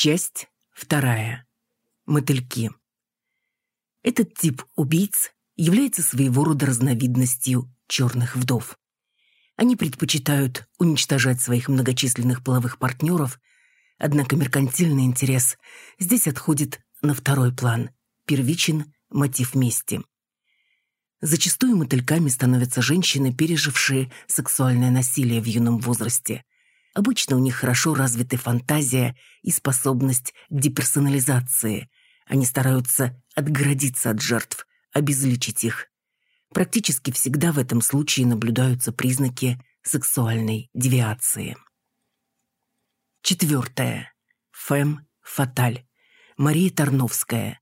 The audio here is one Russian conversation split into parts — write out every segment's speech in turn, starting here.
Часть вторая. Мотыльки. Этот тип убийц является своего рода разновидностью черных вдов. Они предпочитают уничтожать своих многочисленных половых партнеров, однако меркантильный интерес здесь отходит на второй план. Первичен мотив мести. Зачастую мотыльками становятся женщины, пережившие сексуальное насилие в юном возрасте. Обычно у них хорошо развиты фантазия и способность к деперсонализации. Они стараются отгородиться от жертв, обезличить их. Практически всегда в этом случае наблюдаются признаки сексуальной девиации. Четвертое. Фэм Фаталь. Мария Тарновская.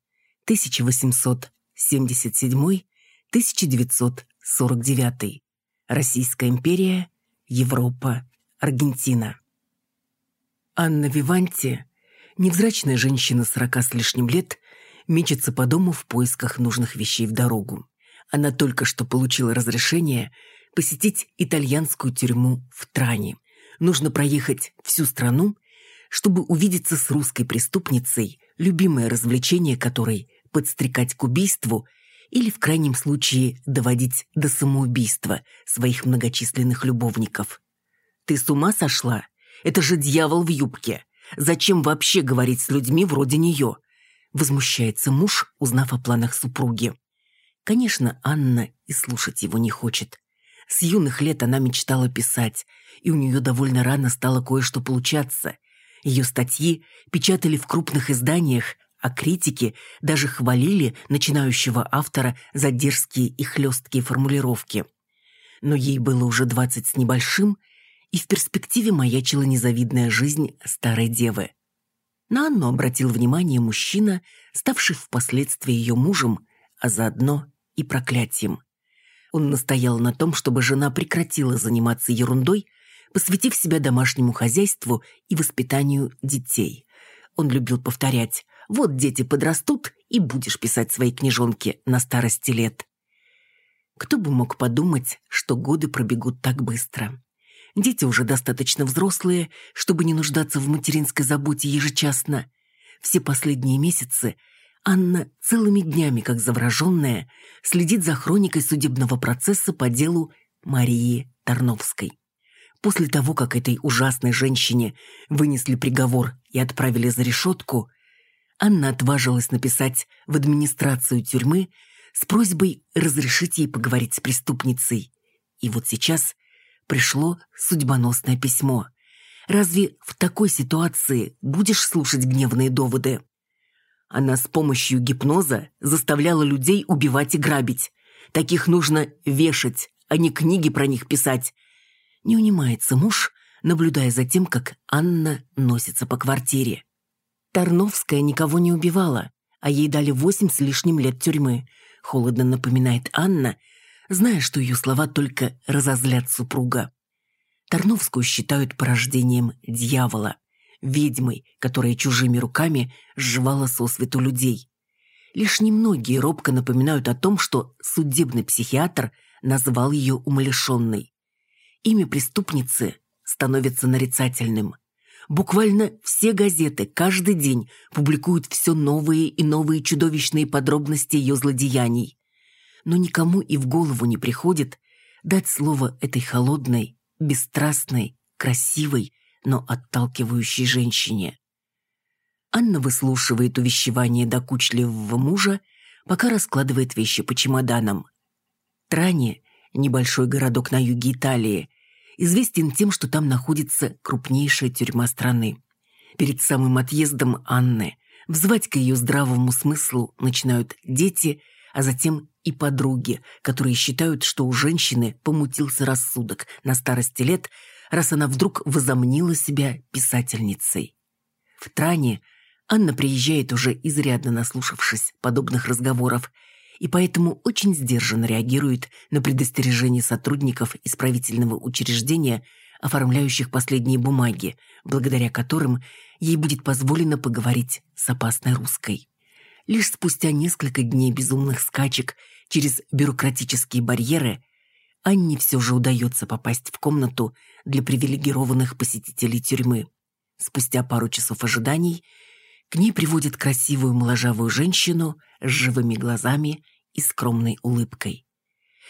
1877-1949. Российская империя. Европа. Аргентина. Анна Виванти, невзрачная женщина сорока с лишним лет, мечется по дому в поисках нужных вещей в дорогу. Она только что получила разрешение посетить итальянскую тюрьму в Тране. Нужно проехать всю страну, чтобы увидеться с русской преступницей, любимое развлечение которой – подстрекать к убийству или, в крайнем случае, доводить до самоубийства своих многочисленных любовников. Ты с ума сошла? Это же дьявол в юбке. Зачем вообще говорить с людьми вроде нее? Возмущается муж, узнав о планах супруги. Конечно, Анна и слушать его не хочет. С юных лет она мечтала писать, и у нее довольно рано стало кое-что получаться. Ее статьи печатали в крупных изданиях, а критики даже хвалили начинающего автора за дерзкие и хлесткие формулировки. Но ей было уже двадцать с небольшим, и в перспективе маячила незавидная жизнь старой девы. На Анну обратил внимание мужчина, ставший впоследствии ее мужем, а заодно и проклятием. Он настоял на том, чтобы жена прекратила заниматься ерундой, посвятив себя домашнему хозяйству и воспитанию детей. Он любил повторять «Вот дети подрастут, и будешь писать свои книжонки на старости лет». Кто бы мог подумать, что годы пробегут так быстро. Дети уже достаточно взрослые, чтобы не нуждаться в материнской заботе ежечасно. Все последние месяцы Анна целыми днями, как завраженная, следит за хроникой судебного процесса по делу Марии Тарновской. После того, как этой ужасной женщине вынесли приговор и отправили за решетку, Анна отважилась написать в администрацию тюрьмы с просьбой разрешить ей поговорить с преступницей. И вот сейчас пришло судьбоносное письмо. Разве в такой ситуации будешь слушать гневные доводы? Она с помощью гипноза заставляла людей убивать и грабить. Таких нужно вешать, а не книги про них писать. Не унимается муж, наблюдая за тем, как Анна носится по квартире. Тарновская никого не убивала, а ей дали восемь с лишним лет тюрьмы. Холодно напоминает Анна, зная, что ее слова только разозлят супруга. Тарновскую считают порождением дьявола, ведьмой, которая чужими руками сживала сосвету людей. Лишь немногие робко напоминают о том, что судебный психиатр назвал ее умалишенной. Имя преступницы становится нарицательным. Буквально все газеты каждый день публикуют все новые и новые чудовищные подробности ее злодеяний но никому и в голову не приходит дать слово этой холодной, бесстрастной, красивой, но отталкивающей женщине. Анна выслушивает увещевание докучливого мужа, пока раскладывает вещи по чемоданам. Трани, небольшой городок на юге Италии, известен тем, что там находится крупнейшая тюрьма страны. Перед самым отъездом Анны взвать к ее здравому смыслу начинают дети, а затем и подруги, которые считают, что у женщины помутился рассудок на старости лет, раз она вдруг возомнила себя писательницей. В Тране Анна приезжает уже изрядно наслушавшись подобных разговоров, и поэтому очень сдержанно реагирует на предостережение сотрудников исправительного учреждения, оформляющих последние бумаги, благодаря которым ей будет позволено поговорить с опасной русской. Лишь спустя несколько дней безумных скачек через бюрократические барьеры Анне все же удается попасть в комнату для привилегированных посетителей тюрьмы. Спустя пару часов ожиданий К ней приводит красивую моложавую женщину с живыми глазами и скромной улыбкой.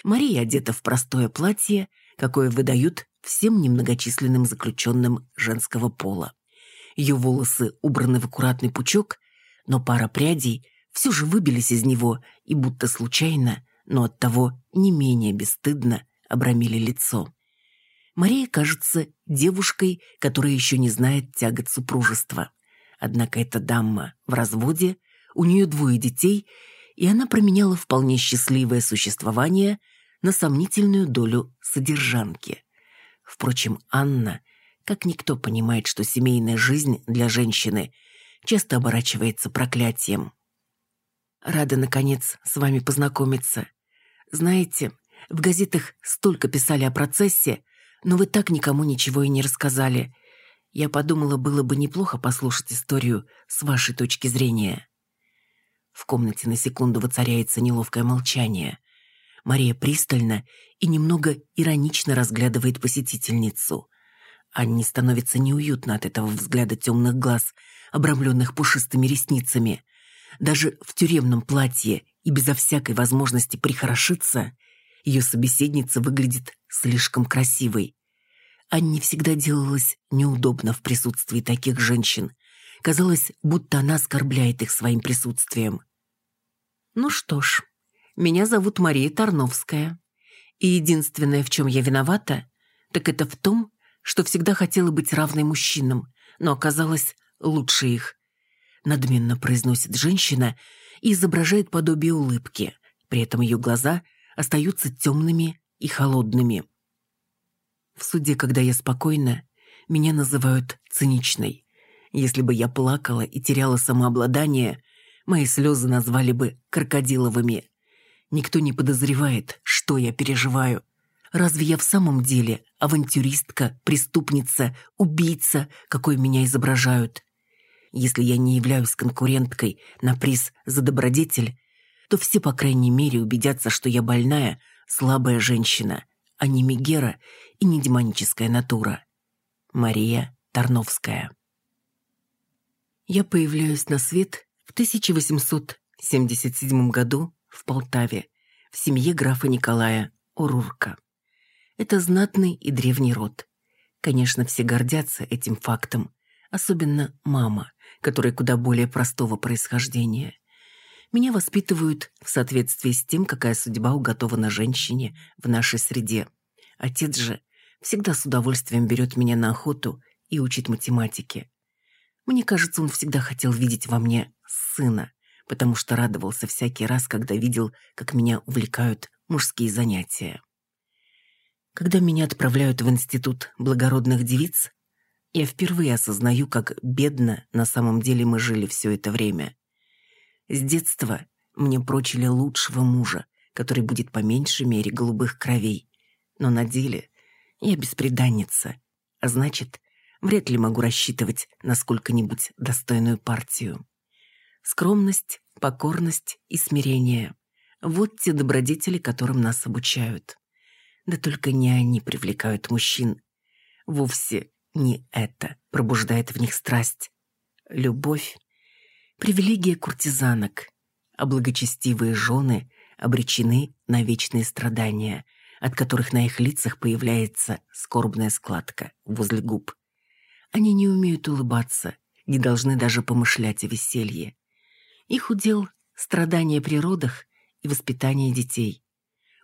Мария одета в простое платье, какое выдают всем немногочисленным заключенным женского пола. Ее волосы убраны в аккуратный пучок, но пара прядей все же выбились из него и будто случайно, но оттого не менее бесстыдно обрамили лицо. Мария кажется девушкой, которая еще не знает тягот супружества. Однако эта дама в разводе, у нее двое детей, и она променяла вполне счастливое существование на сомнительную долю содержанки. Впрочем, Анна, как никто понимает, что семейная жизнь для женщины часто оборачивается проклятием. Рада, наконец, с вами познакомиться. Знаете, в газетах столько писали о процессе, но вы так никому ничего и не рассказали. Я подумала, было бы неплохо послушать историю с вашей точки зрения. В комнате на секунду воцаряется неловкое молчание. Мария пристально и немного иронично разглядывает посетительницу. Анне становится неуютно от этого взгляда темных глаз, обрамленных пушистыми ресницами. Даже в тюремном платье и безо всякой возможности прихорошиться, ее собеседница выглядит слишком красивой. Анне всегда делалось неудобно в присутствии таких женщин. Казалось, будто она оскорбляет их своим присутствием. «Ну что ж, меня зовут Мария Тарновская. И единственное, в чем я виновата, так это в том, что всегда хотела быть равной мужчинам, но оказалась лучше их. Надменно произносит женщина и изображает подобие улыбки. При этом ее глаза остаются темными и холодными. В суде, когда я спокойна, меня называют циничной. Если бы я плакала и теряла самообладание, мои слезы назвали бы крокодиловыми. Никто не подозревает, что я переживаю. Разве я в самом деле авантюристка, преступница, убийца, какой меня изображают? Если я не являюсь конкуренткой на приз за добродетель, то все, по крайней мере, убедятся, что я больная, слабая женщина – а не Мегера и не демоническая натура. Мария Тарновская. Я появляюсь на свет в 1877 году в Полтаве, в семье графа Николая Урурка. Это знатный и древний род. Конечно, все гордятся этим фактом, особенно мама, которая куда более простого происхождения. Меня воспитывают в соответствии с тем, какая судьба уготована женщине в нашей среде. Отец же всегда с удовольствием берет меня на охоту и учит математике. Мне кажется, он всегда хотел видеть во мне сына, потому что радовался всякий раз, когда видел, как меня увлекают мужские занятия. Когда меня отправляют в институт благородных девиц, я впервые осознаю, как бедно на самом деле мы жили все это время. С детства мне прочили лучшего мужа, который будет по меньшей мере голубых кровей. Но на деле я беспреданница, а значит, вряд ли могу рассчитывать на сколько-нибудь достойную партию. Скромность, покорность и смирение — вот те добродетели, которым нас обучают. Да только не они привлекают мужчин. Вовсе не это пробуждает в них страсть. Любовь привилегия куртизанок, а благочестивые жены обречены на вечные страдания, от которых на их лицах появляется скорбная складка возле губ. Они не умеют улыбаться, не должны даже помышлять о веселье. Их удел — страдания при родах и воспитание детей.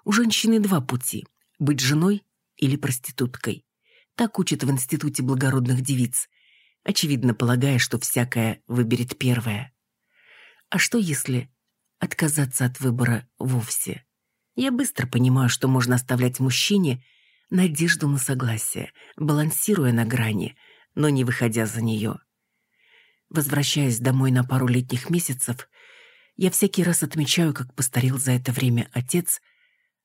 У женщины два пути — быть женой или проституткой. Так учат в Институте благородных девиц, очевидно полагая, что всякое выберет первое. А что если отказаться от выбора вовсе? Я быстро понимаю, что можно оставлять мужчине надежду на согласие, балансируя на грани, но не выходя за нее. Возвращаясь домой на пару летних месяцев, я всякий раз отмечаю, как постарел за это время отец,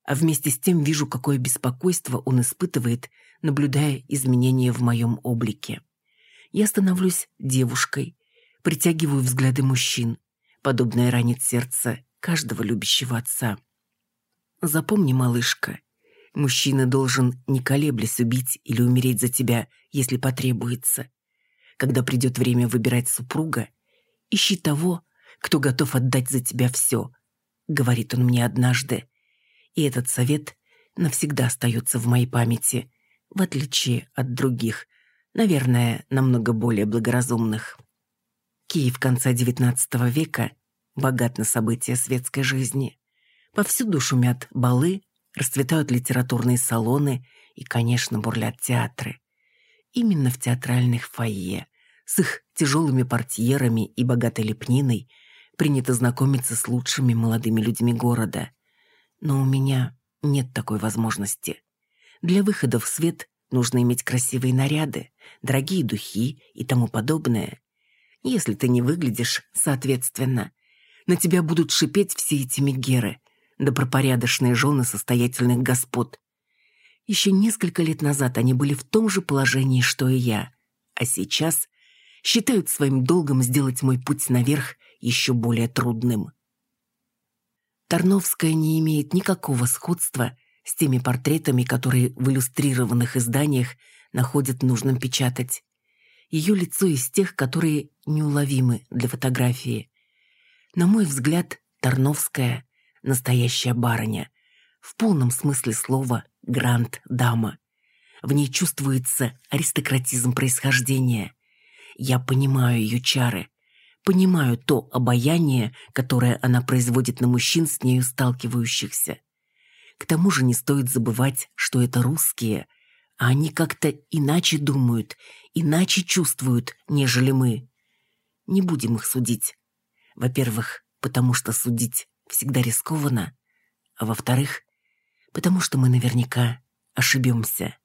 а вместе с тем вижу, какое беспокойство он испытывает, наблюдая изменения в моем облике я становлюсь девушкой, притягиваю взгляды мужчин. Подобное ранит сердце каждого любящего отца. Запомни, малышка, мужчина должен, не колеблясь, убить или умереть за тебя, если потребуется. Когда придет время выбирать супруга, Ищи того, кто готов отдать за тебя все, говорит он мне однажды. И этот совет навсегда остается в моей памяти, в отличие от других, наверное, намного более благоразумных. Киев конца XIX века богат на события светской жизни. Повсюду шумят балы, расцветают литературные салоны и, конечно, бурлят театры. Именно в театральных фойе, с их тяжелыми портьерами и богатой лепниной, принято знакомиться с лучшими молодыми людьми города. Но у меня нет такой возможности. Для выхода в свет нужно иметь красивые наряды, дорогие духи и тому подобное. Если ты не выглядишь соответственно, на тебя будут шипеть все эти мегеры, да пропорядочные жены состоятельных господ. Еще несколько лет назад они были в том же положении, что и я, а сейчас считают своим долгом сделать мой путь наверх еще более трудным. Тарновская не имеет никакого сходства с теми портретами, которые в иллюстрированных изданиях находят нужным печатать. Ее лицо из тех, которые неуловимы для фотографии. На мой взгляд, Тарновская – настоящая барыня. В полном смысле слова гранд-дама. В ней чувствуется аристократизм происхождения. Я понимаю ее чары, понимаю то обаяние, которое она производит на мужчин, с нею сталкивающихся. К тому же не стоит забывать, что это русские, а они как-то иначе думают, иначе чувствуют, нежели мы. Не будем их судить. Во-первых, потому что судить всегда рискованно, а во-вторых, потому что мы наверняка ошибемся.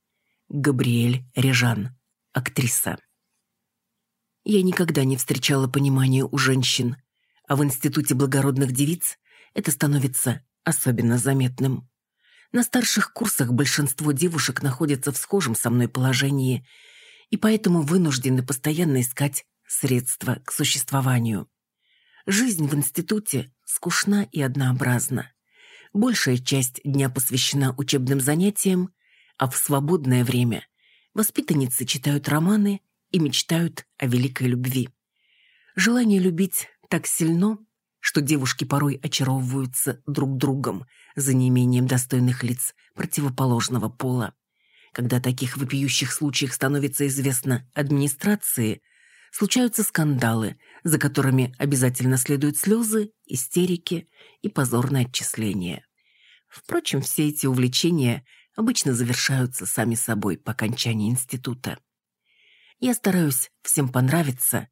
Габриэль Режан, актриса. Я никогда не встречала понимания у женщин, а в Институте благородных девиц это становится особенно заметным. На старших курсах большинство девушек находятся в схожем со мной положении и поэтому вынуждены постоянно искать средства к существованию. Жизнь в институте скучна и однообразна. Большая часть дня посвящена учебным занятиям, а в свободное время воспитанницы читают романы и мечтают о великой любви. Желание любить так сильно, что девушки порой очаровываются друг другом за неимением достойных лиц противоположного пола. Когда таких вопиющих случаях становится известно администрации, случаются скандалы, за которыми обязательно следуют слезы, истерики и позорное отчисление. Впрочем, все эти увлечения обычно завершаются сами собой по окончании института. Я стараюсь всем понравиться,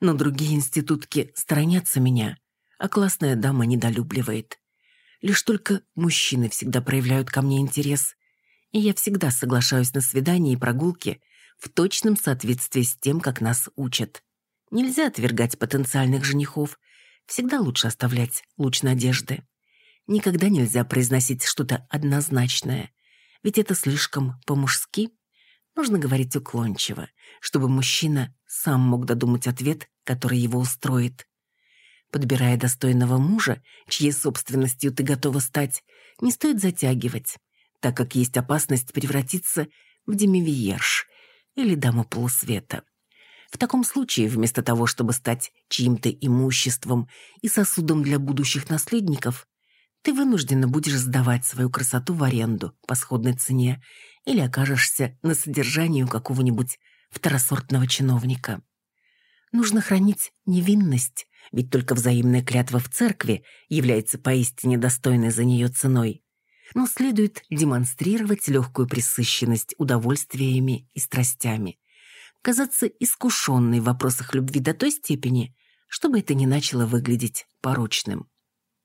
но другие институтки сторонятся меня, а классная дама недолюбливает. Лишь только мужчины всегда проявляют ко мне интерес, и я всегда соглашаюсь на свидания и прогулки в точном соответствии с тем, как нас учат. Нельзя отвергать потенциальных женихов, всегда лучше оставлять луч надежды. Никогда нельзя произносить что-то однозначное, ведь это слишком по-мужски Нужно говорить уклончиво, чтобы мужчина сам мог додумать ответ, который его устроит. Подбирая достойного мужа, чьей собственностью ты готова стать, не стоит затягивать, так как есть опасность превратиться в демивиерш или даму полусвета. В таком случае, вместо того, чтобы стать чьим-то имуществом и сосудом для будущих наследников, ты вынуждена будешь сдавать свою красоту в аренду по сходной цене или окажешься на содержании у какого-нибудь второсортного чиновника. Нужно хранить невинность, ведь только взаимная клятва в церкви является поистине достойной за нее ценой. Но следует демонстрировать легкую присыщенность удовольствиями и страстями, казаться искушенной в вопросах любви до той степени, чтобы это не начало выглядеть порочным.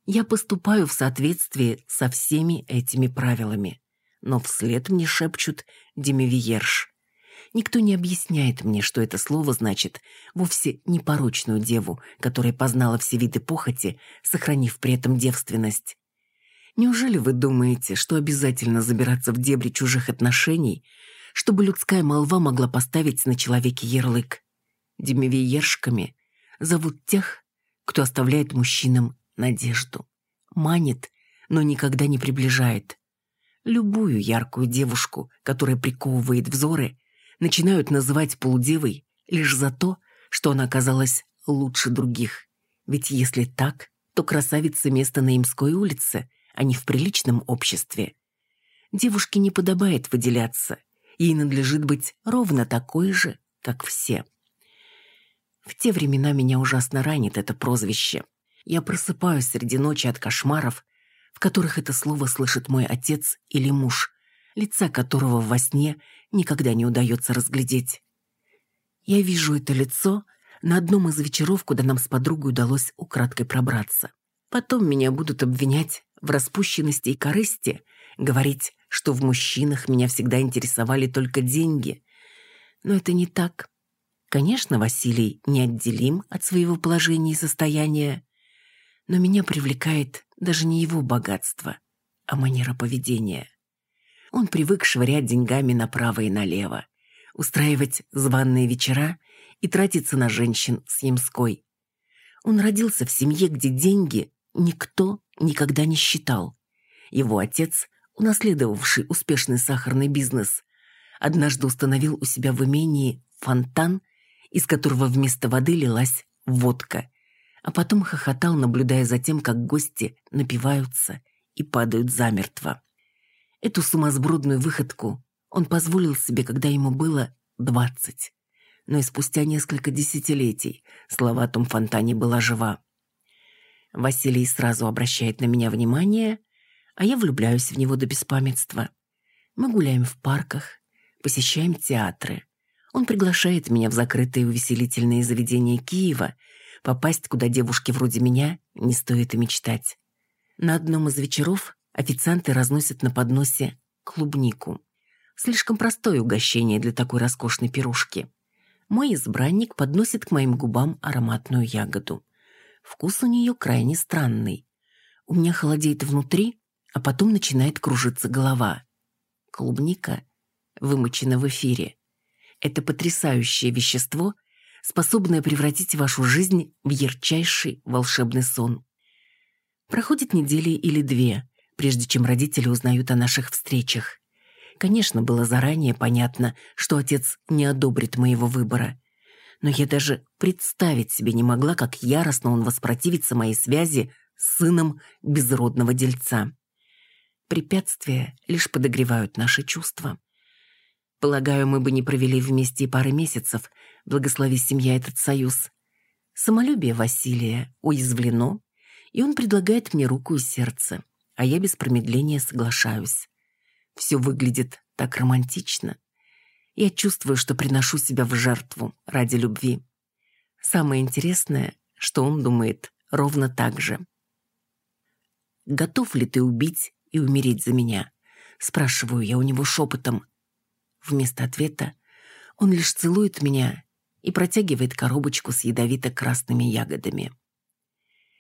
Я поступаю в соответствии со всеми этими правилами но вслед мне шепчут «демивиерш». Никто не объясняет мне, что это слово значит вовсе не порочную деву, которая познала все виды похоти, сохранив при этом девственность. Неужели вы думаете, что обязательно забираться в дебри чужих отношений, чтобы людская молва могла поставить на человеке ярлык? Демивиершками зовут тех, кто оставляет мужчинам надежду, манит, но никогда не приближает, Любую яркую девушку, которая приковывает взоры, начинают называть полудевой лишь за то, что она оказалась лучше других. Ведь если так, то красавице место на Имской улице, а не в приличном обществе. Девушке не подобает выделяться. Ей надлежит быть ровно такой же, как все. В те времена меня ужасно ранит это прозвище. Я просыпаюсь среди ночи от кошмаров, которых это слово слышит мой отец или муж, лица которого во сне никогда не удается разглядеть. Я вижу это лицо на одном из вечеров, куда нам с подругой удалось украдкой пробраться. Потом меня будут обвинять в распущенности и корысти, говорить, что в мужчинах меня всегда интересовали только деньги. Но это не так. Конечно, Василий неотделим от своего положения и состояния, но меня привлекает даже не его богатство, а манера поведения. Он привык швырять деньгами направо и налево, устраивать званные вечера и тратиться на женщин с Ямской. Он родился в семье, где деньги никто никогда не считал. Его отец, унаследовавший успешный сахарный бизнес, однажды установил у себя в имении фонтан, из которого вместо воды лилась водка, а потом хохотал, наблюдая за тем, как гости напиваются и падают замертво. Эту сумасбродную выходку он позволил себе, когда ему было двадцать. Но и спустя несколько десятилетий слова о том фонтане была жива. Василий сразу обращает на меня внимание, а я влюбляюсь в него до беспамятства. Мы гуляем в парках, посещаем театры. Он приглашает меня в закрытые увеселительные заведения Киева, попасть, куда девушке вроде меня не стоит и мечтать. На одном из вечеров официанты разносят на подносе клубнику. Слишком простое угощение для такой роскошной пирушки. Мой избранник подносит к моим губам ароматную ягоду. Вкус у нее крайне странный. У меня холодеет внутри, а потом начинает кружиться голова. Клубника вымочена в эфире. Это потрясающее вещество, способное превратить вашу жизнь в ярчайший волшебный сон. Проходит недели или две, прежде чем родители узнают о наших встречах. Конечно, было заранее понятно, что отец не одобрит моего выбора но я даже представить себе не могла, как яростно он воспротивится моей связи с сыном безродного дельца. Препятствия лишь подогревают наши чувства. Полагаю, мы бы не провели вместе и пары месяцев, благослови семья этот союз. Самолюбие Василия уязвлено, и он предлагает мне руку и сердце, а я без промедления соглашаюсь. Все выглядит так романтично. Я чувствую, что приношу себя в жертву ради любви. Самое интересное, что он думает ровно так же. «Готов ли ты убить и умереть за меня?» Спрашиваю я у него шепотом. Вместо ответа он лишь целует меня и протягивает коробочку с ядовито-красными ягодами.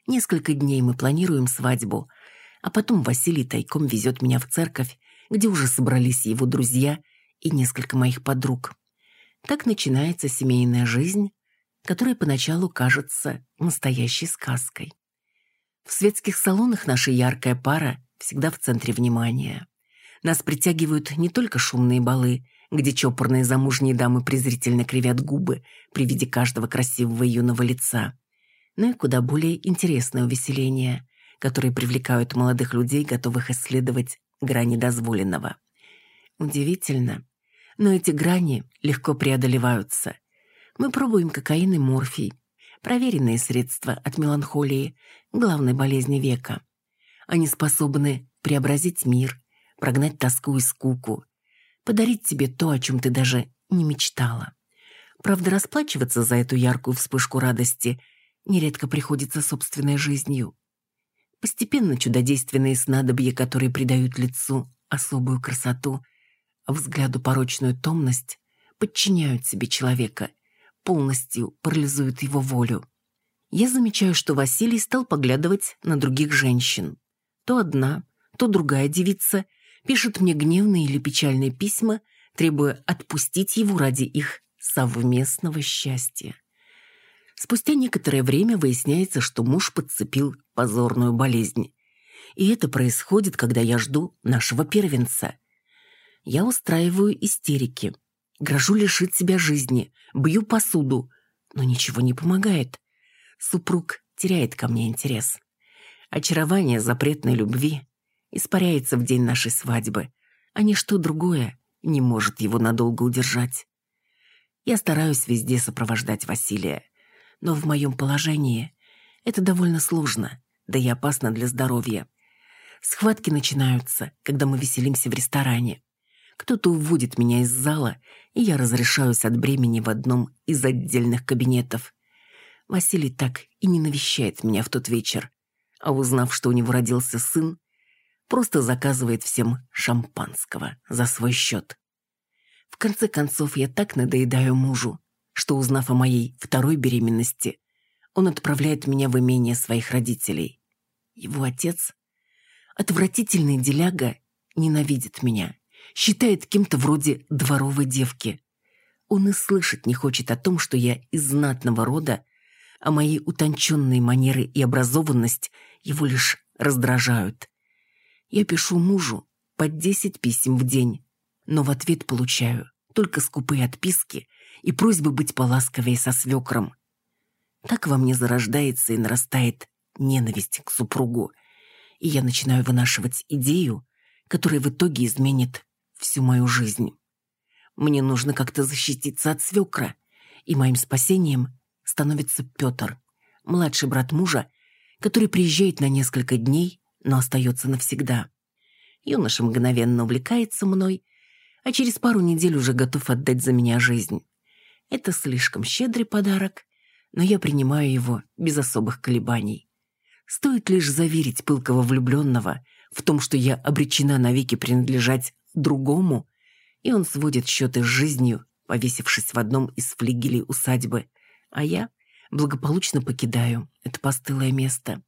Несколько дней мы планируем свадьбу, а потом Василий тайком везет меня в церковь, где уже собрались его друзья и несколько моих подруг. Так начинается семейная жизнь, которая поначалу кажется настоящей сказкой. В светских салонах наша яркая пара всегда в центре внимания. Нас притягивают не только шумные балы, где чопорные замужние дамы презрительно кривят губы при виде каждого красивого юного лица, но и куда более интересное увеселение, которые привлекают молодых людей, готовых исследовать грани дозволенного. Удивительно, но эти грани легко преодолеваются. Мы пробуем кокаин и морфий. Проверенные средства от меланхолии, главной болезни века. Они способны преобразить мир, прогнать тоску и скуку, подарить тебе то, о чем ты даже не мечтала. Правда, расплачиваться за эту яркую вспышку радости нередко приходится собственной жизнью. Постепенно чудодейственные снадобья, которые придают лицу особую красоту, взгляду порочную томность, подчиняют себе человека, полностью парализуют его волю. Я замечаю, что Василий стал поглядывать на других женщин. То одна, то другая девица пишет мне гневные или печальные письма, требуя отпустить его ради их совместного счастья. Спустя некоторое время выясняется, что муж подцепил позорную болезнь. И это происходит, когда я жду нашего первенца я устраиваю истерики. Грожу лишить себя жизни, бью посуду. Но ничего не помогает. супруг теряет ко мне интерес. Очарование запретной любви испаряется в день нашей свадьбы, а ничто другое не может его надолго удержать. Я стараюсь везде сопровождать Василия, но в моем положении это довольно сложно, да и опасно для здоровья. Схватки начинаются, когда мы веселимся в ресторане. Кто-то уводит меня из зала, и я разрешаюсь от бремени в одном из отдельных кабинетов. Василий так и не навещает меня в тот вечер, а узнав, что у него родился сын, просто заказывает всем шампанского за свой счет. В конце концов, я так надоедаю мужу, что, узнав о моей второй беременности, он отправляет меня в имение своих родителей. Его отец, отвратительный деляга, ненавидит меня считает кем-то вроде дворовой девки. Он и слышать не хочет о том, что я из знатного рода, а мои утонченные манеры и образованность его лишь раздражают. Я пишу мужу по десять писем в день, но в ответ получаю только скупые отписки и просьбы быть поласковее со свекром. Так во мне зарождается и нарастает ненависть к супругу, и я начинаю вынашивать идею, которая в итоге изменит всю мою жизнь. Мне нужно как-то защититься от свекра, и моим спасением становится Петр, младший брат мужа, который приезжает на несколько дней, но остается навсегда. Юноша мгновенно увлекается мной, а через пару недель уже готов отдать за меня жизнь. Это слишком щедрый подарок, но я принимаю его без особых колебаний. Стоит лишь заверить пылкого влюбленного в том, что я обречена навеки принадлежать другому, и он сводит счеты с жизнью, повесившись в одном из флигелей усадьбы, а я благополучно покидаю это постылое место.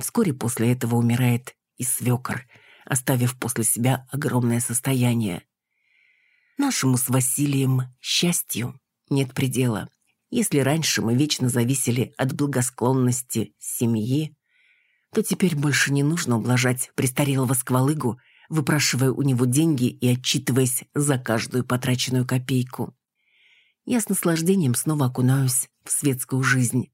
Вскоре после этого умирает и свекор, оставив после себя огромное состояние. Нашему с Василием счастью нет предела. Если раньше мы вечно зависели от благосклонности семьи, то теперь больше не нужно ублажать престарелого сквалыгу выпрашивая у него деньги и отчитываясь за каждую потраченную копейку. Я с наслаждением снова окунаюсь в светскую жизнь.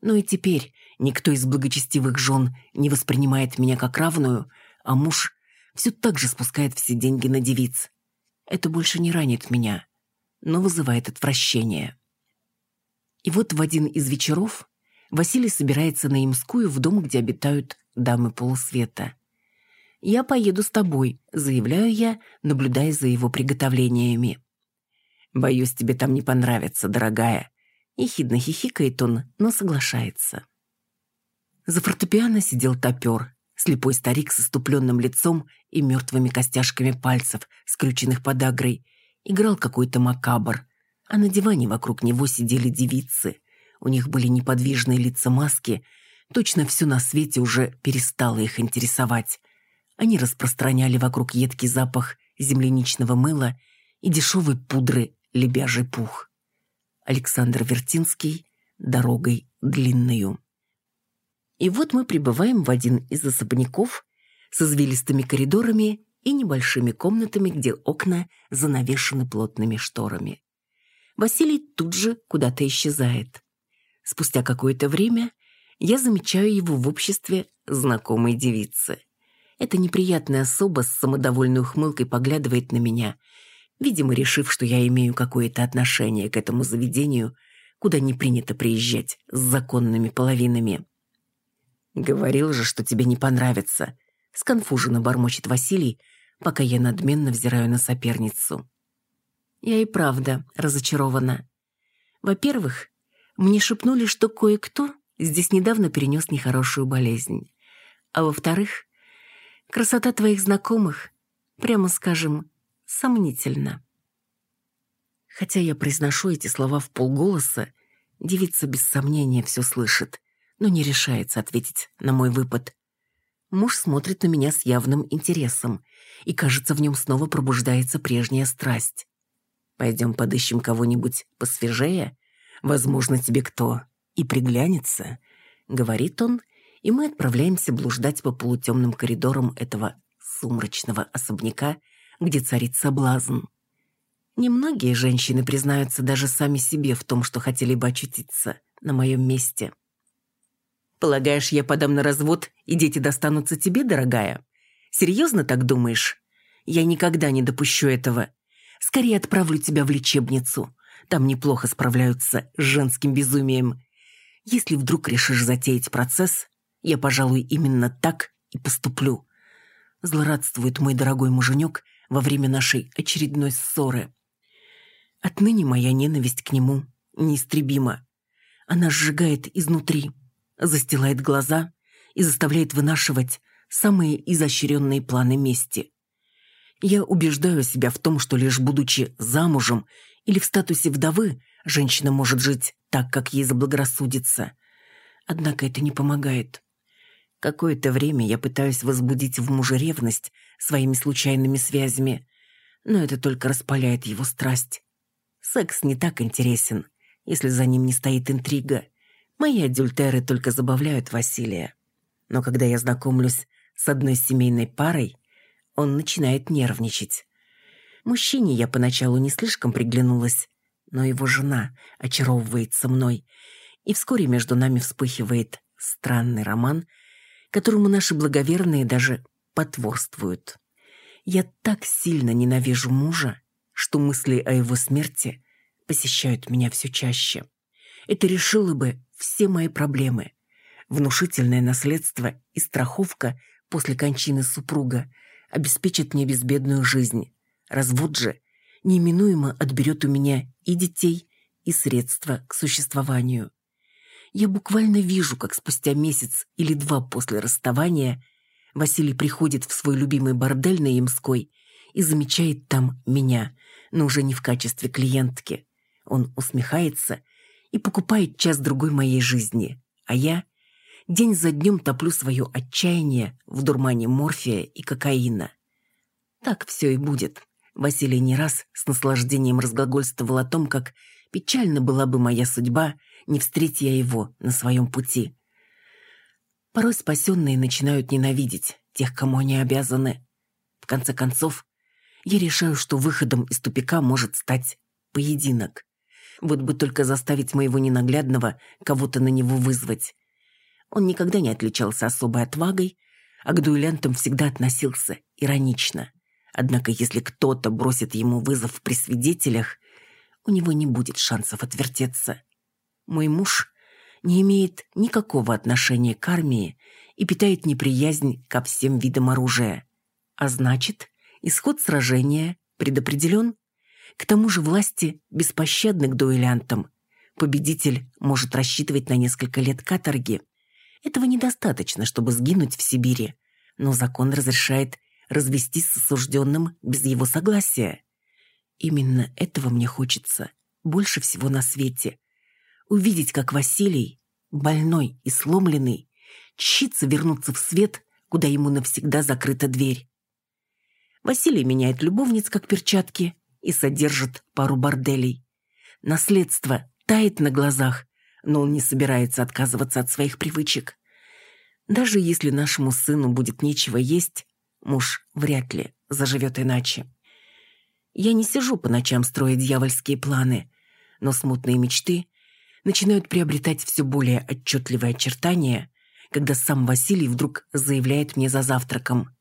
Но и теперь никто из благочестивых жен не воспринимает меня как равную, а муж все так же спускает все деньги на девиц. Это больше не ранит меня, но вызывает отвращение. И вот в один из вечеров Василий собирается на Имскую в дом, где обитают дамы полусвета. «Я поеду с тобой», — заявляю я, наблюдая за его приготовлениями. «Боюсь, тебе там не понравится, дорогая». Ехидно хихикает он, но соглашается. За фортепиано сидел топер, слепой старик с иступленным лицом и мертвыми костяшками пальцев, скрюченных под агрой. Играл какой-то макабр, а на диване вокруг него сидели девицы. У них были неподвижные лица маски, точно все на свете уже перестало их интересовать. Они распространяли вокруг едкий запах земляничного мыла и дешевой пудры лебяжий пух. Александр Вертинский «Дорогой длинною». И вот мы прибываем в один из особняков с извилистыми коридорами и небольшими комнатами, где окна занавешены плотными шторами. Василий тут же куда-то исчезает. Спустя какое-то время я замечаю его в обществе знакомой девицы. Эта неприятная особа с самодовольной ухмылкой поглядывает на меня, видимо, решив, что я имею какое-то отношение к этому заведению, куда не принято приезжать с законными половинами. «Говорил же, что тебе не понравится», — сконфуженно бормочет Василий, пока я надменно взираю на соперницу. Я и правда разочарована. Во-первых, мне шепнули, что кое-кто здесь недавно перенес нехорошую болезнь. А во-вторых, Красота твоих знакомых, прямо скажем, сомнительна. Хотя я произношу эти слова в полголоса, девица без сомнения все слышит, но не решается ответить на мой выпад. Муж смотрит на меня с явным интересом, и, кажется, в нем снова пробуждается прежняя страсть. «Пойдем подыщем кого-нибудь посвежее? Возможно, тебе кто и приглянется», — говорит он и мы отправляемся блуждать по полутемным коридорам этого сумрачного особняка, где царит соблазн. Немногие женщины признаются даже сами себе в том, что хотели бы очутиться на моем месте. «Полагаешь, я подам на развод, и дети достанутся тебе, дорогая? Серьезно так думаешь? Я никогда не допущу этого. Скорее отправлю тебя в лечебницу. Там неплохо справляются с женским безумием. Если вдруг решишь затеять процесс, я, пожалуй, именно так и поступлю. Злорадствует мой дорогой муженек во время нашей очередной ссоры. Отныне моя ненависть к нему неистребима. Она сжигает изнутри, застилает глаза и заставляет вынашивать самые изощренные планы мести. Я убеждаю себя в том, что лишь будучи замужем или в статусе вдовы, женщина может жить так, как ей заблагорассудится. Однако это не помогает. Какое-то время я пытаюсь возбудить в муже ревность своими случайными связями, но это только распаляет его страсть. Секс не так интересен, если за ним не стоит интрига. Мои адюльтеры только забавляют Василия. Но когда я знакомлюсь с одной семейной парой, он начинает нервничать. Мужчине я поначалу не слишком приглянулась, но его жена очаровывается мной, и вскоре между нами вспыхивает странный роман, которому наши благоверные даже потворствуют. Я так сильно ненавижу мужа, что мысли о его смерти посещают меня все чаще. Это решило бы все мои проблемы. Внушительное наследство и страховка после кончины супруга обеспечат мне безбедную жизнь. Развод же неминуемо отберет у меня и детей, и средства к существованию. Я буквально вижу, как спустя месяц или два после расставания Василий приходит в свой любимый бордель на Ямской и замечает там меня, но уже не в качестве клиентки. Он усмехается и покупает час-другой моей жизни, а я день за днем топлю свое отчаяние в дурмане морфия и кокаина. Так все и будет. Василий не раз с наслаждением разглагольствовал о том, как печальна была бы моя судьба, не встретя я его на своем пути. Порой спасенные начинают ненавидеть тех, кому они обязаны. В конце концов, я решаю, что выходом из тупика может стать поединок. Вот бы только заставить моего ненаглядного кого-то на него вызвать. Он никогда не отличался особой отвагой, а к дуэлянтам всегда относился иронично. Однако если кто-то бросит ему вызов при свидетелях, у него не будет шансов отвертеться. Мой муж не имеет никакого отношения к армии и питает неприязнь ко всем видам оружия. А значит, исход сражения предопределен. К тому же власти беспощадны к дуэлянтам. Победитель может рассчитывать на несколько лет каторги. Этого недостаточно, чтобы сгинуть в Сибири, но закон разрешает развестись с осужденным без его согласия. Именно этого мне хочется больше всего на свете. Увидеть, как Василий, больной и сломленный, чится вернуться в свет, куда ему навсегда закрыта дверь. Василий меняет любовниц, как перчатки, и содержит пару борделей. Наследство тает на глазах, но он не собирается отказываться от своих привычек. Даже если нашему сыну будет нечего есть, Муж вряд ли заживет иначе. Я не сижу по ночам, строя дьявольские планы, но смутные мечты начинают приобретать все более отчетливые очертания, когда сам Василий вдруг заявляет мне за завтраком.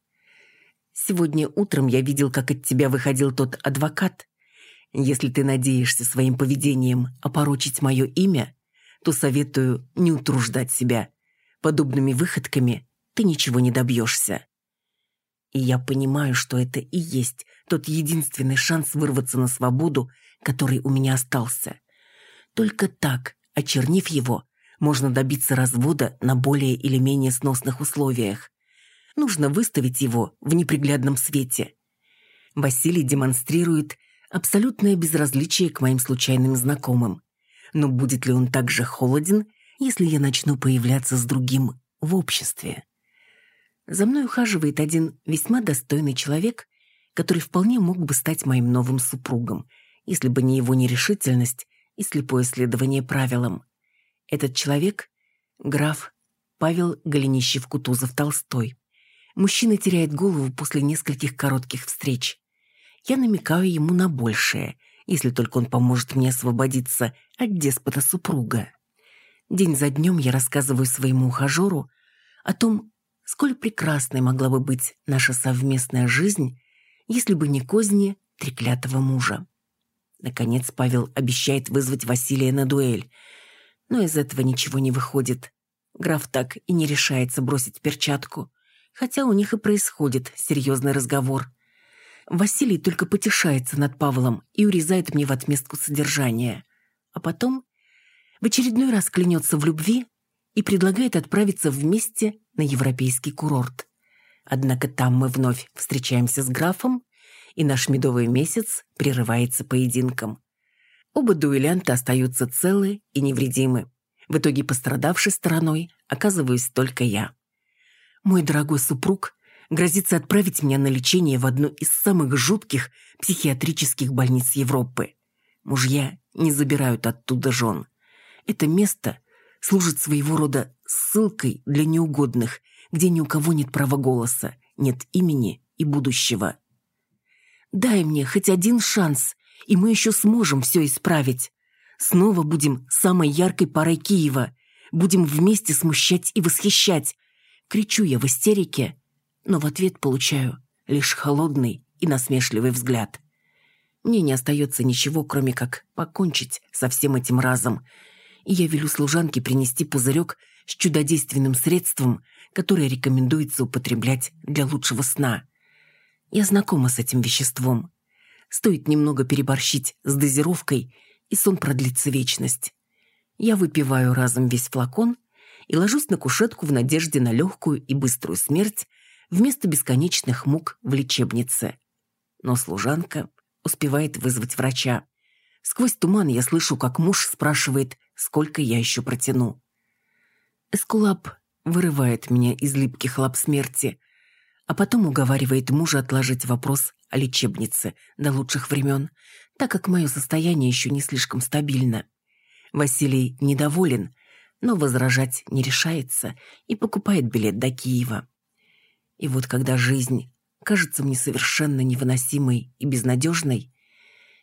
«Сегодня утром я видел, как от тебя выходил тот адвокат. Если ты надеешься своим поведением опорочить мое имя, то советую не утруждать себя. Подобными выходками ты ничего не добьешься». И я понимаю, что это и есть тот единственный шанс вырваться на свободу, который у меня остался. Только так, очернив его, можно добиться развода на более или менее сносных условиях. Нужно выставить его в неприглядном свете. Василий демонстрирует абсолютное безразличие к моим случайным знакомым. Но будет ли он также холоден, если я начну появляться с другим в обществе? За мной ухаживает один весьма достойный человек, который вполне мог бы стать моим новым супругом, если бы не его нерешительность и слепое следование правилам. Этот человек — граф Павел Голенищев-Кутузов-Толстой. Мужчина теряет голову после нескольких коротких встреч. Я намекаю ему на большее, если только он поможет мне освободиться от деспота супруга. День за днем я рассказываю своему ухажеру о том, сколь прекрасной могла бы быть наша совместная жизнь, если бы не козни треклятого мужа. Наконец Павел обещает вызвать Василия на дуэль, но из этого ничего не выходит. Граф так и не решается бросить перчатку, хотя у них и происходит серьезный разговор. Василий только потешается над Павлом и урезает мне в отместку содержания, а потом в очередной раз клянется в любви и предлагает отправиться вместе на европейский курорт. Однако там мы вновь встречаемся с графом, и наш медовый месяц прерывается поединком. Оба дуэлянта остаются целы и невредимы. В итоге пострадавшей стороной оказываюсь только я. Мой дорогой супруг грозится отправить меня на лечение в одну из самых жутких психиатрических больниц Европы. Мужья не забирают оттуда жен. Это место служит своего рода ссылкой для неугодных, где ни у кого нет права голоса, нет имени и будущего. Дай мне хоть один шанс, и мы еще сможем все исправить. Снова будем самой яркой парой Киева. Будем вместе смущать и восхищать. Кричу я в истерике, но в ответ получаю лишь холодный и насмешливый взгляд. Мне не остается ничего, кроме как покончить со всем этим разом – и я велю служанке принести пузырек с чудодейственным средством, которое рекомендуется употреблять для лучшего сна. Я знакома с этим веществом. Стоит немного переборщить с дозировкой, и сон продлится вечность. Я выпиваю разом весь флакон и ложусь на кушетку в надежде на легкую и быструю смерть вместо бесконечных мук в лечебнице. Но служанка успевает вызвать врача. Сквозь туман я слышу, как муж спрашивает, сколько я еще протяну. Эскулап вырывает меня из липких лап смерти, а потом уговаривает мужа отложить вопрос о лечебнице до лучших времен, так как мое состояние еще не слишком стабильно. Василий недоволен, но возражать не решается и покупает билет до Киева. И вот когда жизнь кажется мне совершенно невыносимой и безнадежной,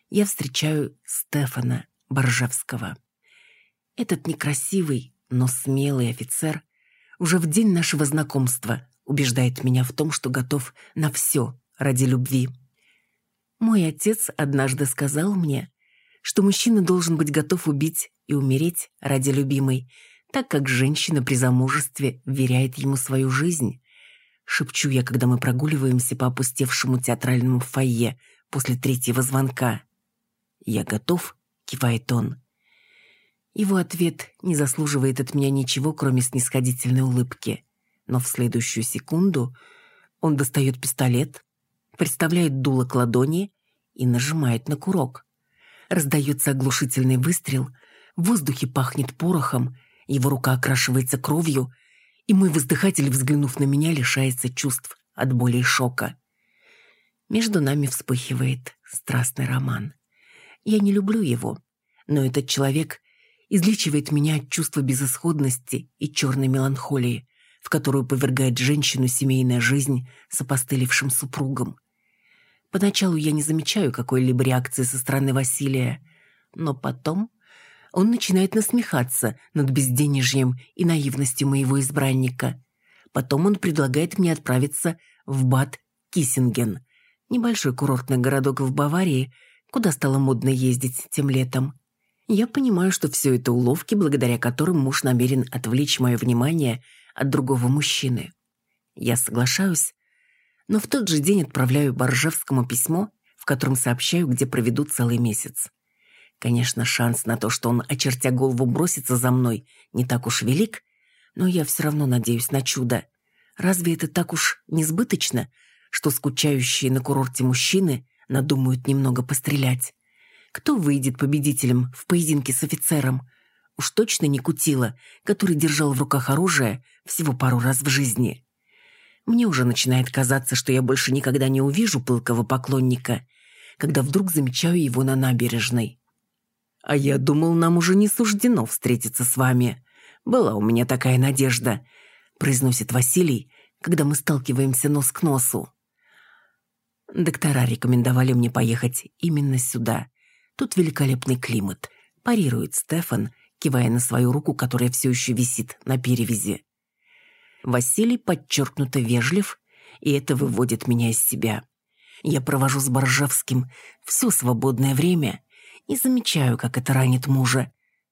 я встречаю Стефана Боржевского. Этот некрасивый, но смелый офицер уже в день нашего знакомства убеждает меня в том, что готов на все ради любви. Мой отец однажды сказал мне, что мужчина должен быть готов убить и умереть ради любимой, так как женщина при замужестве веряет ему свою жизнь. Шепчу я, когда мы прогуливаемся по опустевшему театральному фойе после третьего звонка. «Я готов», — кивает он. Его ответ не заслуживает от меня ничего, кроме снисходительной улыбки. Но в следующую секунду он достает пистолет, представляет дуло к ладони и нажимает на курок. Раздается оглушительный выстрел, в воздухе пахнет порохом, его рука окрашивается кровью, и мой воздыхатель, взглянув на меня, лишается чувств от боли и шока. Между нами вспыхивает страстный роман. Я не люблю его, но этот человек излечивает меня от чувства безысходности и черной меланхолии, в которую повергает женщину семейная жизнь с опостылевшим супругом. Поначалу я не замечаю какой-либо реакции со стороны Василия, но потом он начинает насмехаться над безденежьем и наивностью моего избранника. Потом он предлагает мне отправиться в Бад Киссинген, небольшой курортный городок в Баварии, куда стало модно ездить тем летом. Я понимаю, что все это уловки, благодаря которым муж намерен отвлечь мое внимание от другого мужчины. Я соглашаюсь, но в тот же день отправляю Боржевскому письмо, в котором сообщаю, где проведу целый месяц. Конечно, шанс на то, что он, очертя голову, бросится за мной, не так уж велик, но я все равно надеюсь на чудо. Разве это так уж несбыточно, что скучающие на курорте мужчины надумают немного пострелять? Кто выйдет победителем в поединке с офицером? Уж точно не Кутила, который держал в руках оружие всего пару раз в жизни. Мне уже начинает казаться, что я больше никогда не увижу пылкого поклонника, когда вдруг замечаю его на набережной. «А я думал, нам уже не суждено встретиться с вами. Была у меня такая надежда», — произносит Василий, когда мы сталкиваемся нос к носу. Доктора рекомендовали мне поехать именно сюда. Тут великолепный климат, парирует Стефан кивая на свою руку, которая все еще висит на перевязи. Василий подчеркнуто вежлив, и это выводит меня из себя. Я провожу с Боржавским все свободное время и замечаю, как это ранит мужа,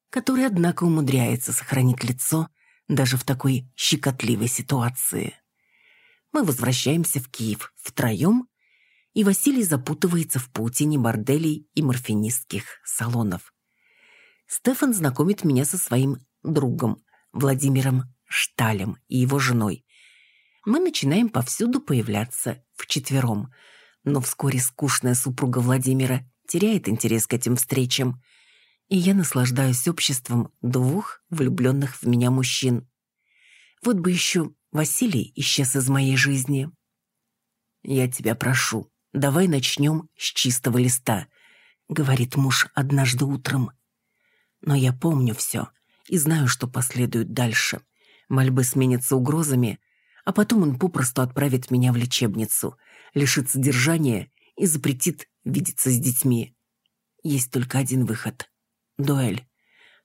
который, однако, умудряется сохранить лицо даже в такой щекотливой ситуации. Мы возвращаемся в Киев втроем, и Василий запутывается в паутине борделей и морфинистских салонов. Стефан знакомит меня со своим другом, Владимиром Шталем и его женой. Мы начинаем повсюду появляться вчетвером, но вскоре скучная супруга Владимира теряет интерес к этим встречам, и я наслаждаюсь обществом двух влюбленных в меня мужчин. Вот бы еще Василий исчез из моей жизни. «Я тебя прошу, давай начнем с чистого листа», — говорит муж однажды утром. Но я помню все и знаю, что последует дальше. Мольбы сменятся угрозами, а потом он попросту отправит меня в лечебницу, лишит содержания и запретит видеться с детьми. Есть только один выход — дуэль.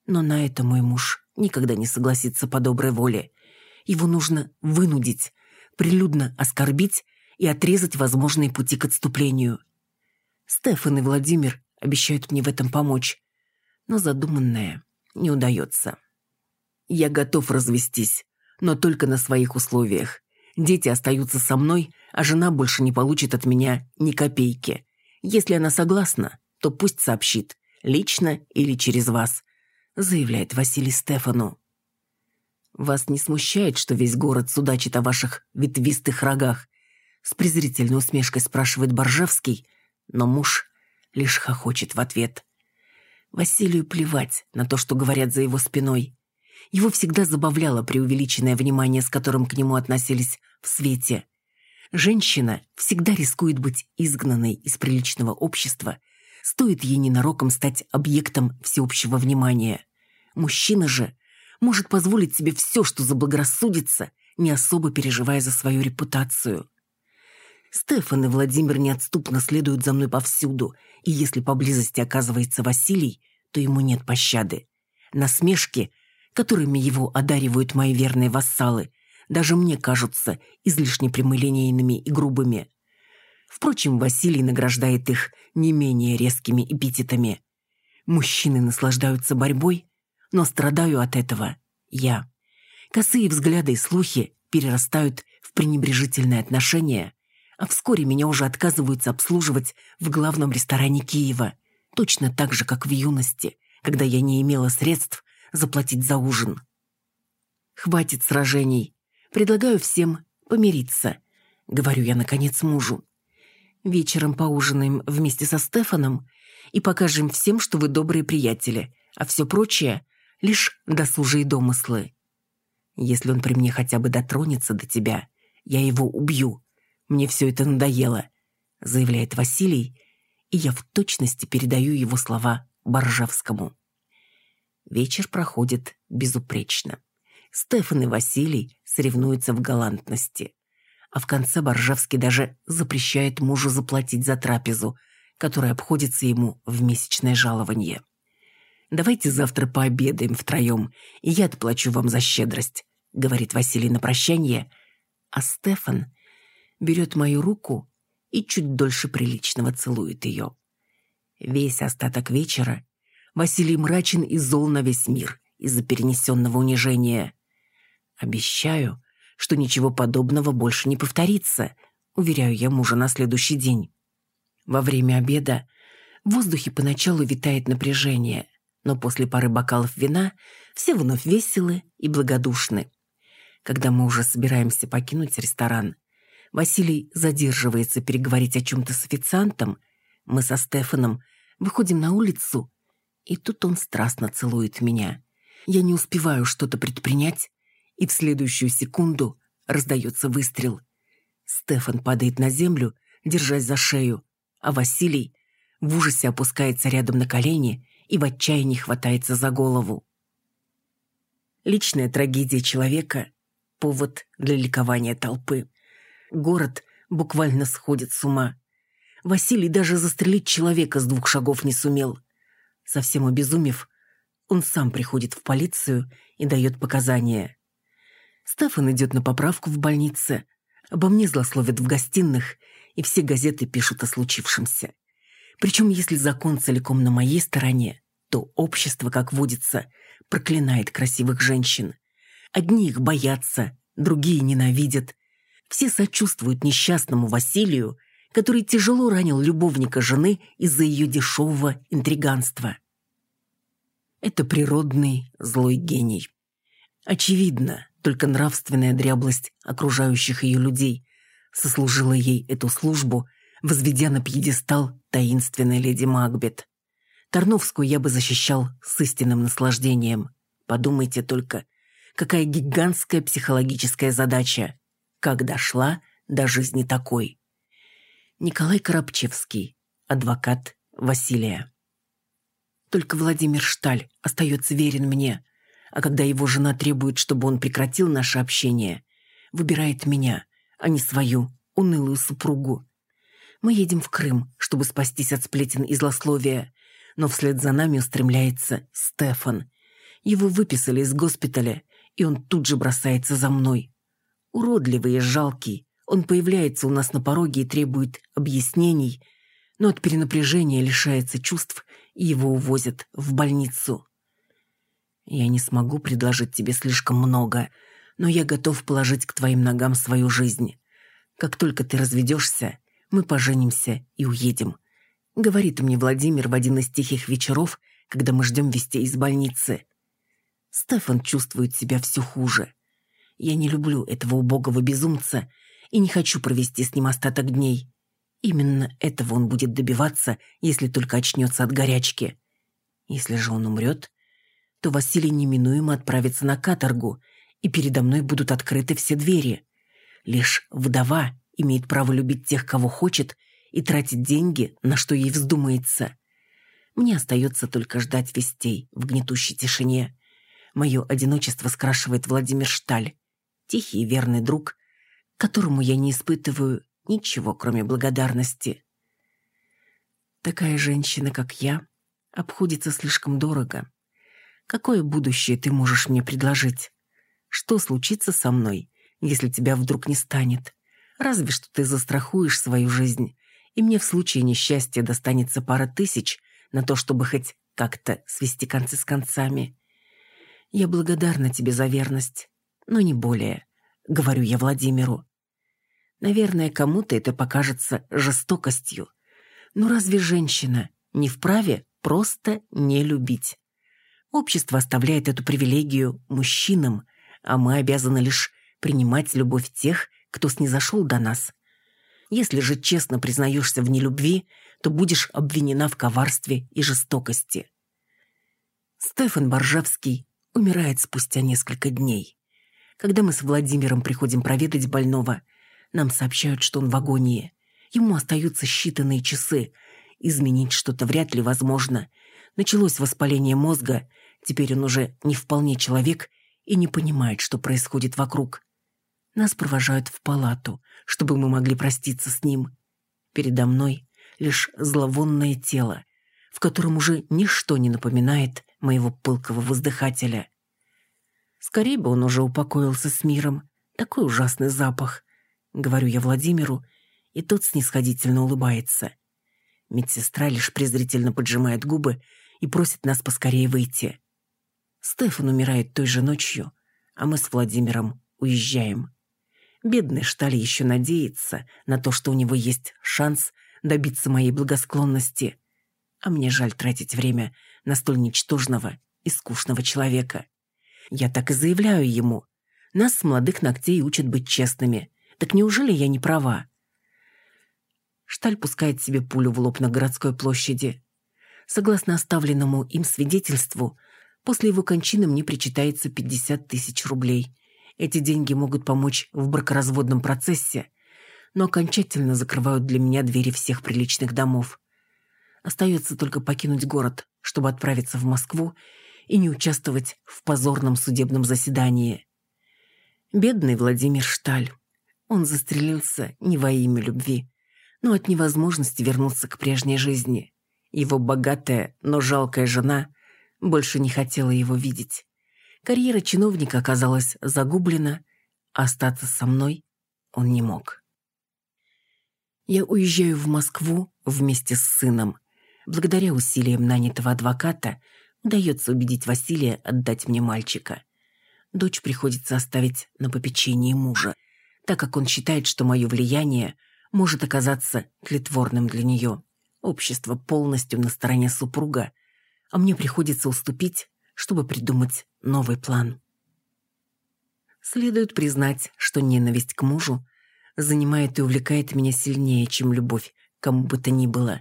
Но на это мой муж никогда не согласится по доброй воле. Его нужно вынудить, прилюдно оскорбить и отрезать возможные пути к отступлению. Стефан и Владимир обещают мне в этом помочь, но задуманное не удается. Я готов развестись, но только на своих условиях. Дети остаются со мной, а жена больше не получит от меня ни копейки. Если она согласна, то пусть сообщит, лично или через вас», заявляет Василий Стефану. «Вас не смущает, что весь город судачит о ваших ветвистых рогах?» С презрительной усмешкой спрашивает Боржевский, но муж лишь хохочет в ответ. Василию плевать на то, что говорят за его спиной. Его всегда забавляло преувеличенное внимание, с которым к нему относились в свете. Женщина всегда рискует быть изгнанной из приличного общества, стоит ей ненароком стать объектом всеобщего внимания. Мужчина же может позволить себе все, что заблагорассудится, не особо переживая за свою репутацию. Стефан и Владимир неотступно следуют за мной повсюду, и если поблизости оказывается Василий, то ему нет пощады. Насмешки которыми его одаривают мои верные вассалы, даже мне кажутся излишне прямолинейными и грубыми. Впрочем, Василий награждает их не менее резкими эпитетами. Мужчины наслаждаются борьбой, но страдаю от этого я. Косые взгляды и слухи перерастают в пренебрежительное отношение, а вскоре меня уже отказываются обслуживать в главном ресторане Киева, точно так же, как в юности, когда я не имела средств заплатить за ужин. Хватит сражений. Предлагаю всем помириться, говорю я, наконец, мужу. Вечером поужинаем вместе со Стефаном и покажем всем, что вы добрые приятели, а все прочее — лишь досужие домыслы. Если он при мне хотя бы дотронется до тебя, я его убью. Мне все это надоело, заявляет Василий, и я в точности передаю его слова Боржавскому. Вечер проходит безупречно. Стефан и Василий соревнуются в галантности. А в конце Боржавский даже запрещает мужу заплатить за трапезу, которая обходится ему в месячное жалование. «Давайте завтра пообедаем втроем, и я отплачу вам за щедрость», — говорит Василий на прощание. А Стефан берет мою руку и чуть дольше приличного целует ее. Весь остаток вечера Василий мрачен и зол на весь мир из-за перенесенного унижения. Обещаю, что ничего подобного больше не повторится, уверяю я мужа на следующий день. Во время обеда в воздухе поначалу витает напряжение, но после пары бокалов вина все вновь веселы и благодушны. Когда мы уже собираемся покинуть ресторан, Василий задерживается переговорить о чем-то с официантом, мы со Стефаном выходим на улицу и тут он страстно целует меня. Я не успеваю что-то предпринять, и в следующую секунду раздается выстрел. Стефан падает на землю, держась за шею, а Василий в ужасе опускается рядом на колени и в отчаянии хватается за голову. Личная трагедия человека — повод для ликования толпы. Город буквально сходит с ума. Василий даже застрелить человека с двух шагов не сумел. Совсем обезумев, он сам приходит в полицию и дает показания. Стефан идет на поправку в больнице, обо мне злословят в гостиных, и все газеты пишут о случившемся. Причем, если закон целиком на моей стороне, то общество, как водится, проклинает красивых женщин. Одни их боятся, другие ненавидят. Все сочувствуют несчастному Василию, который тяжело ранил любовника жены из-за ее дешевого интриганства. Это природный злой гений. Очевидно, только нравственная дряблость окружающих ее людей сослужила ей эту службу, возведя на пьедестал таинственной леди Макбет. Тарновскую я бы защищал с истинным наслаждением. Подумайте только, какая гигантская психологическая задача, как дошла до жизни такой. Николай Коробчевский, адвокат Василия. Только Владимир Шталь остается верен мне, а когда его жена требует, чтобы он прекратил наше общение, выбирает меня, а не свою унылую супругу. Мы едем в Крым, чтобы спастись от сплетен и злословия, но вслед за нами устремляется Стефан. Его выписали из госпиталя, и он тут же бросается за мной. Уродливый и жалкий, он появляется у нас на пороге и требует объяснений, но от перенапряжения лишается чувств, и его увозят в больницу. Я не смогу предложить тебе слишком много, но я готов положить к твоим ногам свою жизнь. Как только ты разведешься, мы поженимся и уедем. Говорит мне Владимир в один из тихих вечеров, когда мы ждем вестей из больницы. Стефан чувствует себя все хуже. Я не люблю этого убогого безумца и не хочу провести с ним остаток дней. Именно этого он будет добиваться, если только очнется от горячки. Если же он умрет, то Василий неминуемо отправится на каторгу, и передо мной будут открыты все двери. Лишь вдова имеет право любить тех, кого хочет, и тратить деньги, на что ей вздумается. Мне остается только ждать вестей в гнетущей тишине. Мое одиночество скрашивает Владимир Шталь, тихий и верный друг, которому я не испытываю ничего, кроме благодарности. Такая женщина, как я, обходится слишком дорого. Какое будущее ты можешь мне предложить? Что случится со мной, если тебя вдруг не станет? Разве что ты застрахуешь свою жизнь и мне в случае несчастья достанется пара тысяч на то, чтобы хоть как-то свести концы с концами. Я благодарна тебе за верность, но не более, говорю я Владимиру. Наверное, кому-то это покажется жестокостью. Но разве женщина не вправе просто не любить? Общество оставляет эту привилегию мужчинам, а мы обязаны лишь принимать любовь тех, кто снизошел до нас, если же честно признаешься в нелюбви, то будешь обвинена в коварстве и жестокости. Стефан Боржавский умирает спустя несколько дней. Когда мы с Владимиром приходим проведать больного, нам сообщают, что он в агонии. Ему остаются считанные часы. Изменить что-то вряд ли возможно. Началось воспаление мозга, теперь он уже не вполне человек и не понимает, что происходит вокруг. Нас провожают в палату, чтобы мы могли проститься с ним. Передо мной лишь зловонное тело, в котором уже ничто не напоминает моего пылкого воздыхателя. Скорее бы он уже упокоился с миром. Такой ужасный запах. Говорю я Владимиру, и тот снисходительно улыбается. Медсестра лишь презрительно поджимает губы и просит нас поскорее выйти. Стефан умирает той же ночью, а мы с Владимиром уезжаем. Бедный Шталь еще надеется на то, что у него есть шанс добиться моей благосклонности. А мне жаль тратить время на столь ничтожного и скучного человека. Я так и заявляю ему. Нас с молодых ногтей учат быть честными. Так неужели я не права? Шталь пускает себе пулю в лоб на городской площади. Согласно оставленному им свидетельству, после его кончины мне причитается 50 тысяч рублей. Эти деньги могут помочь в бракоразводном процессе, но окончательно закрывают для меня двери всех приличных домов. Остается только покинуть город, чтобы отправиться в Москву и не участвовать в позорном судебном заседании. Бедный Владимир Шталь. Он застрелился не во имя любви, но от невозможности вернуться к прежней жизни. Его богатая, но жалкая жена больше не хотела его видеть. Карьера чиновника оказалась загублена, а остаться со мной он не мог. Я уезжаю в Москву вместе с сыном. Благодаря усилиям нанятого адвоката удается убедить Василия отдать мне мальчика. Дочь приходится оставить на попечении мужа, так как он считает, что мое влияние может оказаться тлетворным для нее. Общество полностью на стороне супруга, а мне приходится уступить, чтобы придумать новый план. Следует признать, что ненависть к мужу занимает и увлекает меня сильнее, чем любовь кому бы то ни было.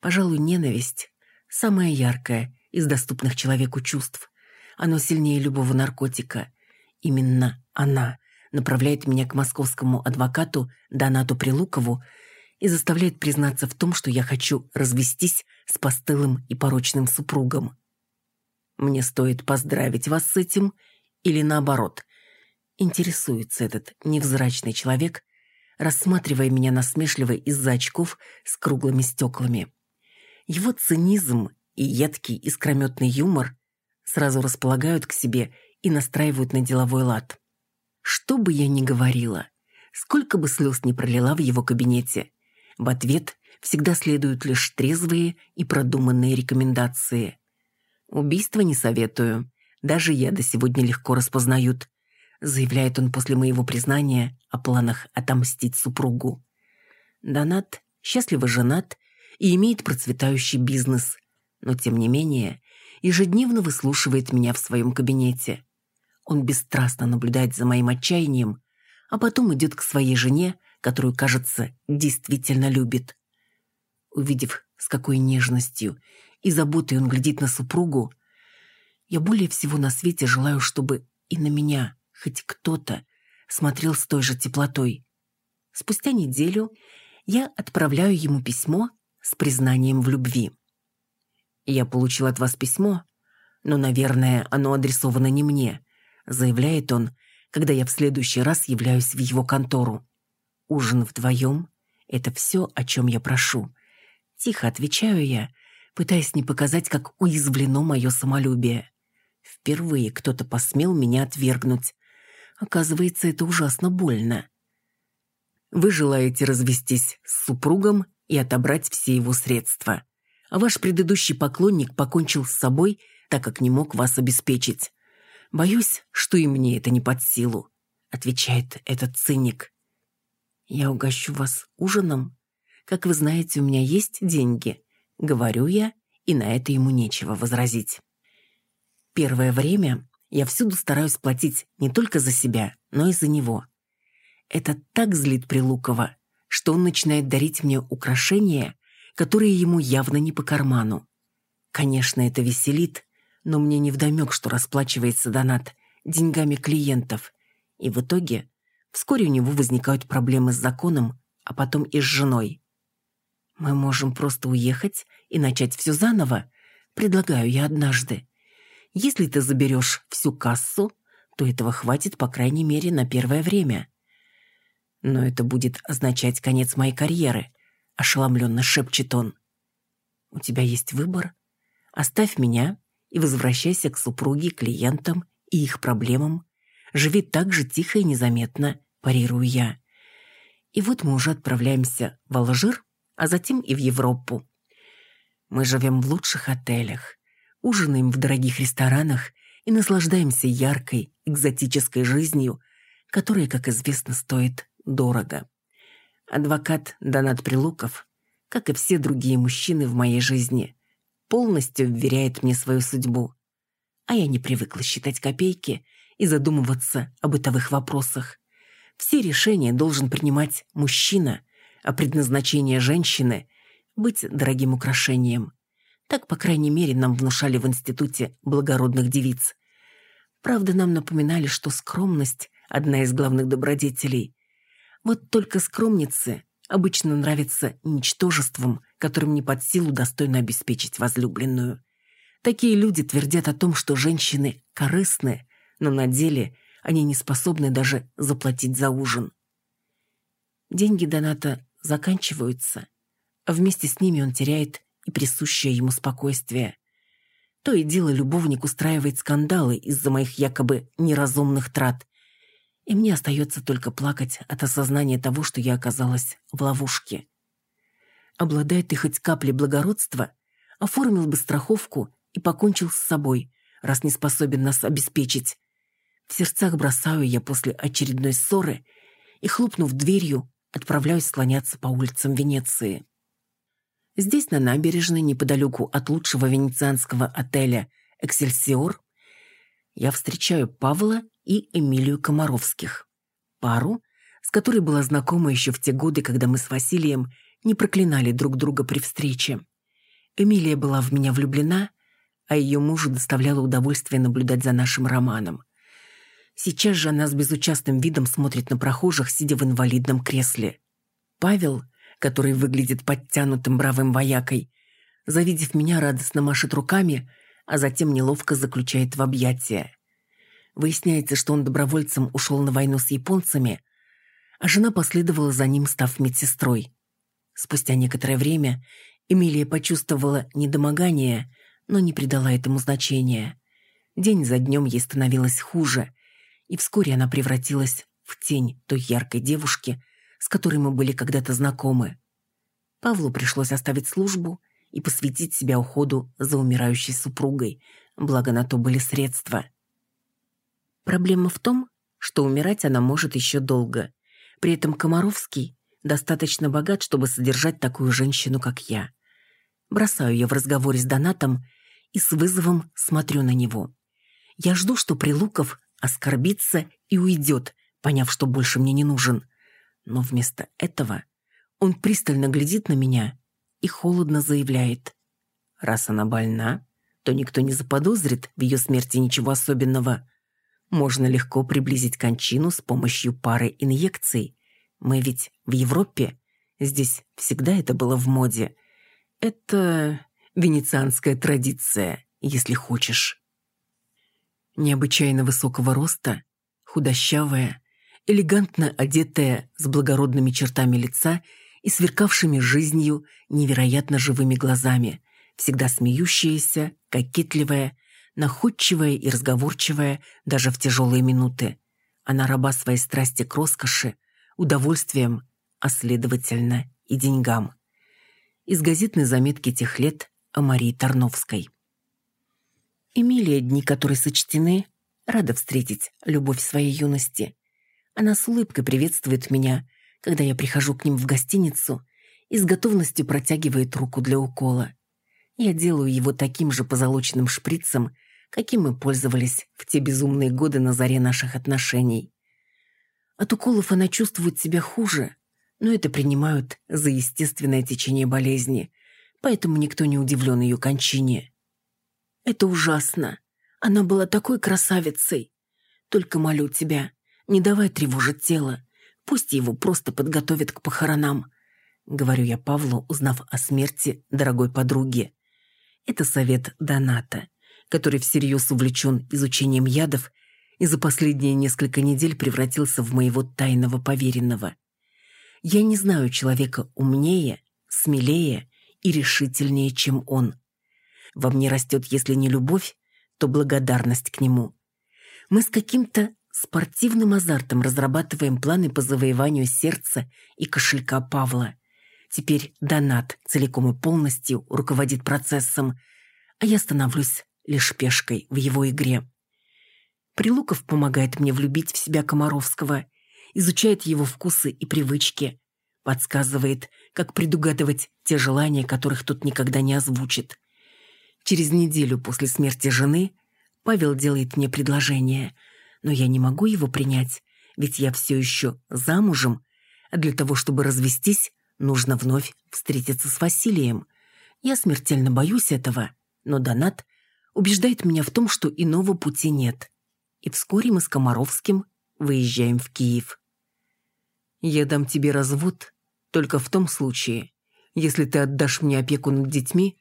Пожалуй, ненависть – самая яркая из доступных человеку чувств. Оно сильнее любого наркотика. Именно она направляет меня к московскому адвокату Донату Прилукову и заставляет признаться в том, что я хочу развестись с постылым и порочным супругом. Мне стоит поздравить вас с этим или наоборот. Интересуется этот невзрачный человек, рассматривая меня насмешливо из-за очков с круглыми стеклами. Его цинизм и едкий искрометный юмор сразу располагают к себе и настраивают на деловой лад. Что бы я ни говорила, сколько бы слез ни пролила в его кабинете, в ответ всегда следуют лишь трезвые и продуманные рекомендации. Убийство не советую. Даже я до сегодня легко распознают заявляет он после моего признания о планах отомстить супругу. Донат счастливо женат и имеет процветающий бизнес, но тем не менее ежедневно выслушивает меня в своем кабинете. Он бесстрастно наблюдает за моим отчаянием, а потом идет к своей жене, которую, кажется, действительно любит. Увидев, с какой нежностью и заботой он глядит на супругу, я более всего на свете желаю, чтобы и на меня хоть кто-то смотрел с той же теплотой. Спустя неделю я отправляю ему письмо с признанием в любви. «Я получил от вас письмо, но, наверное, оно адресовано не мне», заявляет он, когда я в следующий раз являюсь в его контору. «Ужин вдвоем — это все, о чем я прошу». Тихо отвечаю я, пытаясь не показать, как уязвлено мое самолюбие. Впервые кто-то посмел меня отвергнуть, Оказывается, это ужасно больно. Вы желаете развестись с супругом и отобрать все его средства. А ваш предыдущий поклонник покончил с собой, так как не мог вас обеспечить. Боюсь, что и мне это не под силу, отвечает этот циник. Я угощу вас ужином. Как вы знаете, у меня есть деньги. Говорю я, и на это ему нечего возразить. Первое время я всюду стараюсь платить не только за себя, но и за него. Это так злит Прилукова, что он начинает дарить мне украшения, которые ему явно не по карману. Конечно, это веселит, но мне невдомек, что расплачивается донат деньгами клиентов. И в итоге вскоре у него возникают проблемы с законом, а потом и с женой. Мы можем просто уехать и начать все заново, предлагаю я однажды. Если ты заберешь всю кассу, то этого хватит, по крайней мере, на первое время. Но это будет означать конец моей карьеры, ошеломленно шепчет он. У тебя есть выбор. Оставь меня и возвращайся к супруге, клиентам и их проблемам. Живи так же тихо и незаметно, парирую я. И вот мы уже отправляемся в Алжир, а затем и в Европу. Мы живем в лучших отелях, ужинаем в дорогих ресторанах и наслаждаемся яркой, экзотической жизнью, которая, как известно, стоит дорого. Адвокат Донат Прилуков, как и все другие мужчины в моей жизни, полностью вверяет мне свою судьбу. А я не привыкла считать копейки и задумываться о бытовых вопросах. Все решения должен принимать мужчина, а предназначение женщины – быть дорогим украшением. Так, по крайней мере, нам внушали в институте благородных девиц. Правда, нам напоминали, что скромность – одна из главных добродетелей. Вот только скромнице обычно нравится ничтожеством, которым не под силу достойно обеспечить возлюбленную. Такие люди твердят о том, что женщины корыстны, но на деле они не способны даже заплатить за ужин. Деньги доната заканчиваются, а вместе с ними он теряет и присущее ему спокойствие. То и дело любовник устраивает скандалы из-за моих якобы неразумных трат. И мне остается только плакать от осознания того, что я оказалась в ловушке. Обладая ты хоть каплей благородства, оформил бы страховку и покончил с собой, раз не способен нас обеспечить. В сердцах бросаю я после очередной ссоры и, хлопнув дверью, отправляюсь слоняться по улицам Венеции. Здесь, на набережной, неподалеку от лучшего венецианского отеля «Эксельсиор», я встречаю Павла и Эмилию Комаровских. Пару, с которой была знакома еще в те годы, когда мы с Василием не проклинали друг друга при встрече. Эмилия была в меня влюблена, а ее мужу доставляло удовольствие наблюдать за нашим романом. Сейчас же она с безучастным видом смотрит на прохожих, сидя в инвалидном кресле. Павел, который выглядит подтянутым бравым воякой, завидев меня, радостно машет руками, а затем неловко заключает в объятия. Выясняется, что он добровольцем ушел на войну с японцами, а жена последовала за ним, став медсестрой. Спустя некоторое время Эмилия почувствовала недомогание, но не придала этому значения. День за днем ей становилось хуже, и вскоре она превратилась в тень той яркой девушки, с которой мы были когда-то знакомы. Павлу пришлось оставить службу и посвятить себя уходу за умирающей супругой, благо на то были средства. Проблема в том, что умирать она может еще долго. При этом Комаровский достаточно богат, чтобы содержать такую женщину, как я. Бросаю я в разговоре с Донатом и с вызовом смотрю на него. Я жду, что Прилуков оскорбится и уйдет, поняв, что больше мне не нужен. Но вместо этого он пристально глядит на меня и холодно заявляет. Раз она больна, то никто не заподозрит в ее смерти ничего особенного. Можно легко приблизить кончину с помощью пары инъекций. Мы ведь в Европе. Здесь всегда это было в моде. Это венецианская традиция, если хочешь необычайно высокого роста, худощавая, элегантно одетая с благородными чертами лица и сверкавшими жизнью невероятно живыми глазами, всегда смеющаяся, кокетливая, находчивая и разговорчивая даже в тяжелые минуты. Она раба своей страсти к роскоши, удовольствием, а следовательно и деньгам. Из газетной заметки тех лет о Марии Тарновской. Эмилия, дни которой сочтены, рада встретить любовь своей юности. Она с улыбкой приветствует меня, когда я прихожу к ним в гостиницу и с готовностью протягивает руку для укола. Я делаю его таким же позолоченным шприцем, каким мы пользовались в те безумные годы на заре наших отношений. От уколов она чувствует себя хуже, но это принимают за естественное течение болезни, поэтому никто не удивлен ее кончине. Это ужасно. Она была такой красавицей. Только молю тебя, не давай тревожить тело. Пусть его просто подготовят к похоронам. Говорю я Павлу, узнав о смерти дорогой подруги. Это совет Доната, который всерьез увлечен изучением ядов и за последние несколько недель превратился в моего тайного поверенного. Я не знаю человека умнее, смелее и решительнее, чем он. Во мне растет, если не любовь, то благодарность к нему. Мы с каким-то спортивным азартом разрабатываем планы по завоеванию сердца и кошелька Павла. Теперь Донат целиком и полностью руководит процессом, а я становлюсь лишь пешкой в его игре. Прилуков помогает мне влюбить в себя Комаровского, изучает его вкусы и привычки, подсказывает, как предугадывать те желания, которых тот никогда не озвучит. Через неделю после смерти жены Павел делает мне предложение, но я не могу его принять, ведь я все еще замужем, а для того, чтобы развестись, нужно вновь встретиться с Василием. Я смертельно боюсь этого, но Донат убеждает меня в том, что иного пути нет. И вскоре мы с Комаровским выезжаем в Киев. Я дам тебе развод только в том случае, если ты отдашь мне опеку над детьми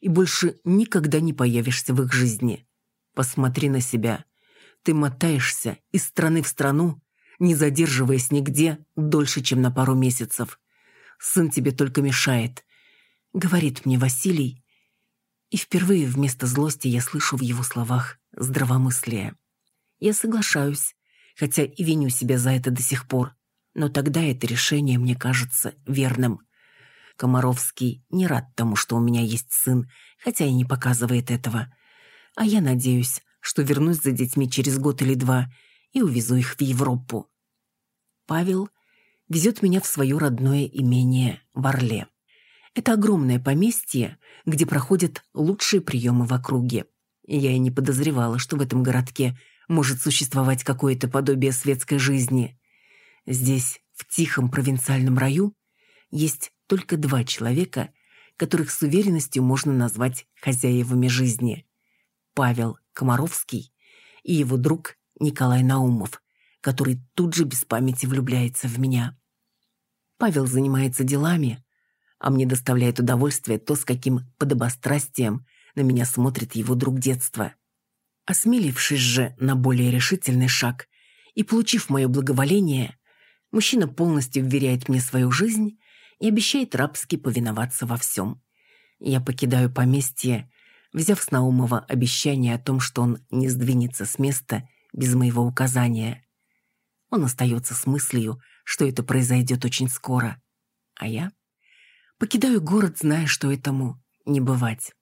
и больше никогда не появишься в их жизни. Посмотри на себя. Ты мотаешься из страны в страну, не задерживаясь нигде дольше, чем на пару месяцев. Сын тебе только мешает. Говорит мне Василий. И впервые вместо злости я слышу в его словах здравомыслие. Я соглашаюсь, хотя и виню себя за это до сих пор, но тогда это решение мне кажется верным. Комаровский не рад тому, что у меня есть сын, хотя и не показывает этого. А я надеюсь, что вернусь за детьми через год или два и увезу их в Европу. Павел везет меня в свое родное имение в Орле. Это огромное поместье, где проходят лучшие приемы в округе. Я и не подозревала, что в этом городке может существовать какое-то подобие светской жизни. Здесь, в тихом провинциальном раю, есть только два человека, которых с уверенностью можно назвать хозяевами жизни. Павел Комаровский и его друг Николай Наумов, который тут же без памяти влюбляется в меня. Павел занимается делами, а мне доставляет удовольствие то, с каким подобострастием на меня смотрит его друг детства. Осмелившись же на более решительный шаг и получив мое благоволение, мужчина полностью вверяет мне свою жизнь и обещает рабски повиноваться во всем. Я покидаю поместье, взяв с Наумова обещание о том, что он не сдвинется с места без моего указания. Он остается с мыслью, что это произойдет очень скоро. А я покидаю город, зная, что этому не бывать.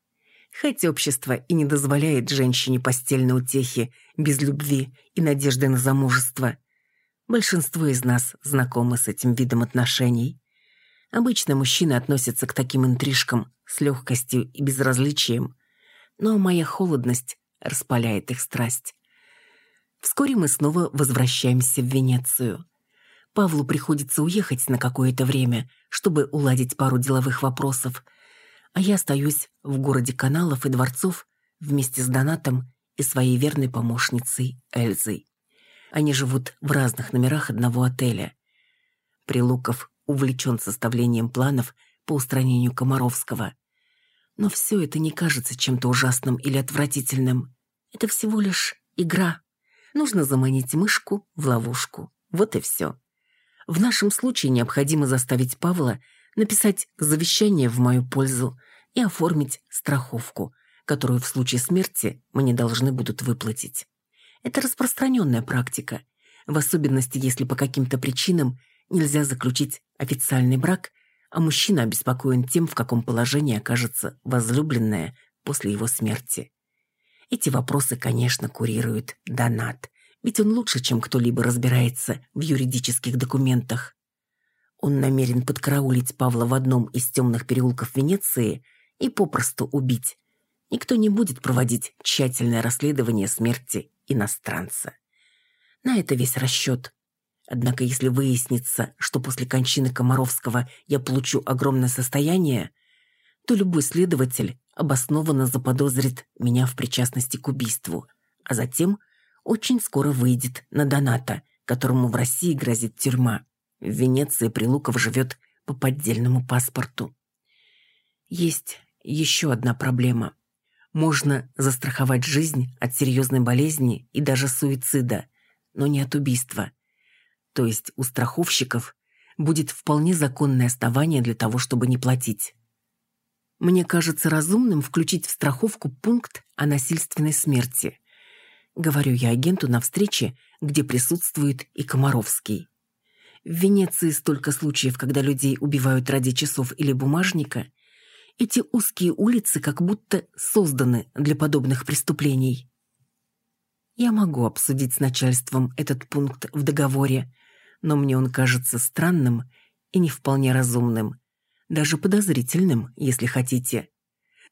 Хоть общество и не дозволяет женщине постельной утехи без любви и надежды на замужество, большинство из нас знакомы с этим видом отношений. Обычно мужчины относятся к таким интрижкам с легкостью и безразличием, но моя холодность распаляет их страсть. Вскоре мы снова возвращаемся в Венецию. Павлу приходится уехать на какое-то время, чтобы уладить пару деловых вопросов, а я остаюсь в городе каналов и дворцов вместе с Донатом и своей верной помощницей Эльзой. Они живут в разных номерах одного отеля. Прилуков увлечен составлением планов по устранению Комаровского. Но все это не кажется чем-то ужасным или отвратительным. Это всего лишь игра. Нужно заманить мышку в ловушку. Вот и все. В нашем случае необходимо заставить Павла написать завещание в мою пользу и оформить страховку, которую в случае смерти мне должны будут выплатить. Это распространенная практика, в особенности если по каким-то причинам нельзя заключить официальный брак, а мужчина обеспокоен тем, в каком положении окажется возлюбленная после его смерти. Эти вопросы, конечно, курирует Донат, ведь он лучше, чем кто-либо разбирается в юридических документах. Он намерен подкараулить Павла в одном из темных переулков Венеции и попросту убить. Никто не будет проводить тщательное расследование смерти иностранца. На это весь расчет. Однако если выяснится, что после кончины Комаровского я получу огромное состояние, то любой следователь обоснованно заподозрит меня в причастности к убийству, а затем очень скоро выйдет на доната, которому в России грозит тюрьма. В Венеции Прилуков живет по поддельному паспорту. Есть еще одна проблема. Можно застраховать жизнь от серьезной болезни и даже суицида, но не от убийства – то есть у страховщиков, будет вполне законное основание для того, чтобы не платить. Мне кажется разумным включить в страховку пункт о насильственной смерти. Говорю я агенту на встрече, где присутствует и Комаровский. В Венеции столько случаев, когда людей убивают ради часов или бумажника. Эти узкие улицы как будто созданы для подобных преступлений. Я могу обсудить с начальством этот пункт в договоре, но мне он кажется странным и не вполне разумным. Даже подозрительным, если хотите.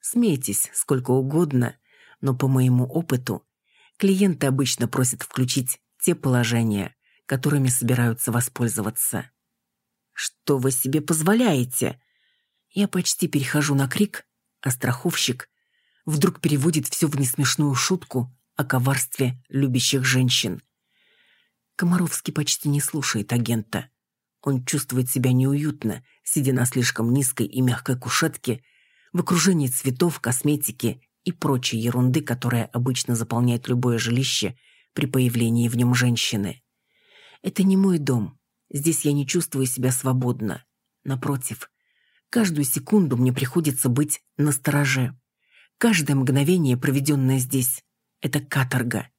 Смейтесь сколько угодно, но по моему опыту клиенты обычно просят включить те положения, которыми собираются воспользоваться. «Что вы себе позволяете?» Я почти перехожу на крик, а страховщик вдруг переводит все в несмешную шутку о коварстве любящих женщин. Комаровский почти не слушает агента. Он чувствует себя неуютно, сидя на слишком низкой и мягкой кушетке, в окружении цветов, косметики и прочей ерунды, которая обычно заполняет любое жилище при появлении в нем женщины. Это не мой дом. Здесь я не чувствую себя свободно. Напротив, каждую секунду мне приходится быть на стороже. Каждое мгновение, проведенное здесь, — это каторга.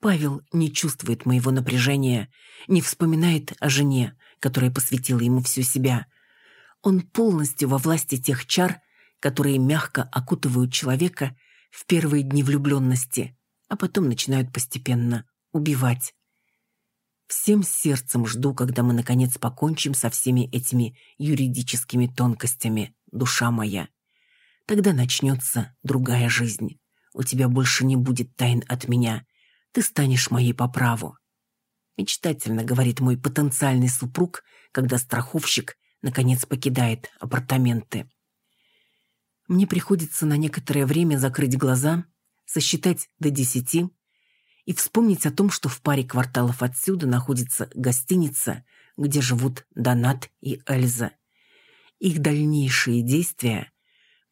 Павел не чувствует моего напряжения, не вспоминает о жене, которая посвятила ему всю себя. Он полностью во власти тех чар, которые мягко окутывают человека в первые дни влюбленности, а потом начинают постепенно убивать. Всем сердцем жду, когда мы, наконец, покончим со всеми этими юридическими тонкостями, душа моя. Тогда начнется другая жизнь. У тебя больше не будет тайн от меня. Ты станешь моей по праву. Мечтательно говорит мой потенциальный супруг, когда страховщик, наконец, покидает апартаменты. Мне приходится на некоторое время закрыть глаза, сосчитать до десяти и вспомнить о том, что в паре кварталов отсюда находится гостиница, где живут Донат и Эльза. Их дальнейшие действия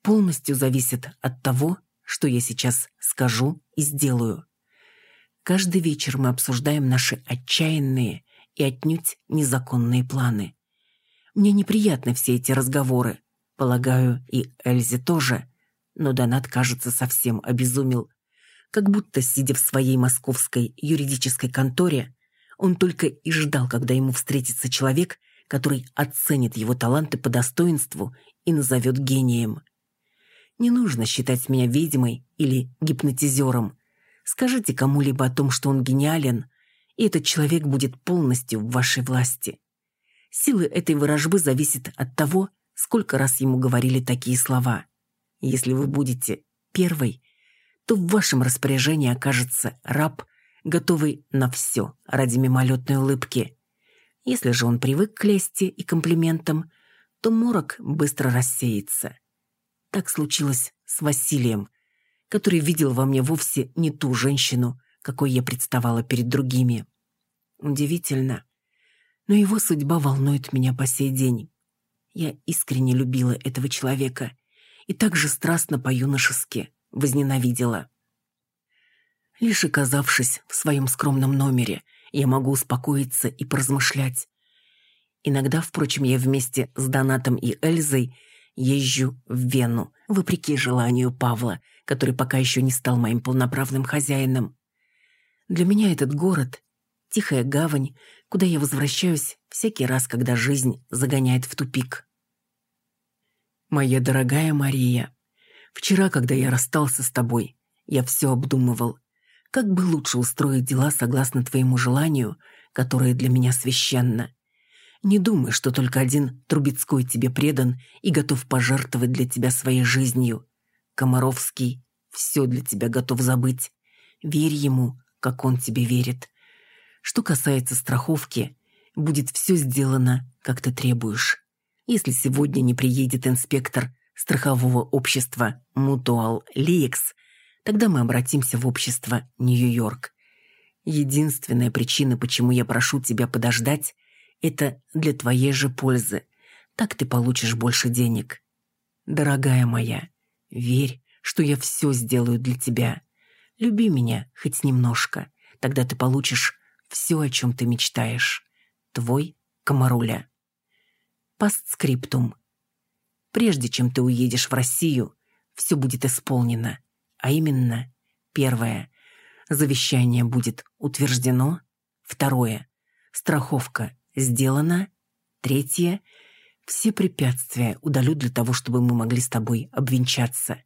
полностью зависят от того, что я сейчас скажу и сделаю. Каждый вечер мы обсуждаем наши отчаянные и отнюдь незаконные планы. Мне неприятны все эти разговоры. Полагаю, и Эльзе тоже. Но Донат, кажется, совсем обезумел как будто, сидя в своей московской юридической конторе, он только и ждал, когда ему встретится человек, который оценит его таланты по достоинству и назовет гением. Не нужно считать меня ведьмой или гипнотизером. Скажите кому-либо о том, что он гениален, и этот человек будет полностью в вашей власти. Силы этой ворожбы зависят от того, сколько раз ему говорили такие слова. Если вы будете первой, то в вашем распоряжении окажется раб, готовый на все ради мимолетной улыбки. Если же он привык к лести и комплиментам, то морок быстро рассеется. Так случилось с Василием, который видел во мне вовсе не ту женщину, какой я представала перед другими. Удивительно, но его судьба волнует меня по сей день. Я искренне любила этого человека и так же страстно по-юношески возненавидела. Лишь оказавшись в своем скромном номере, я могу успокоиться и поразмышлять. Иногда, впрочем, я вместе с Донатом и Эльзой езжу в Вену, вопреки желанию Павла, который пока еще не стал моим полноправным хозяином. Для меня этот город — тихая гавань, куда я возвращаюсь всякий раз, когда жизнь загоняет в тупик. Моя дорогая Мария, Вчера, когда я расстался с тобой, я все обдумывал. Как бы лучше устроить дела согласно твоему желанию, которое для меня священно. Не думай, что только один Трубецкой тебе предан и готов пожертвовать для тебя своей жизнью. Комаровский все для тебя готов забыть. Верь ему, как он тебе верит. Что касается страховки, будет все сделано, как ты требуешь. Если сегодня не приедет инспектор страхового общества Mutual Leaks, тогда мы обратимся в общество Нью-Йорк. Единственная причина, почему я прошу тебя подождать, это для твоей же пользы. Так ты получишь больше денег. Дорогая моя, верь, что я все сделаю для тебя. Люби меня хоть немножко, тогда ты получишь все, о чем ты мечтаешь. Твой Комаруля. Постскриптум. Прежде чем ты уедешь в Россию, все будет исполнено. А именно, первое, завещание будет утверждено, второе, страховка сделана, третье, все препятствия удалю для того, чтобы мы могли с тобой обвенчаться.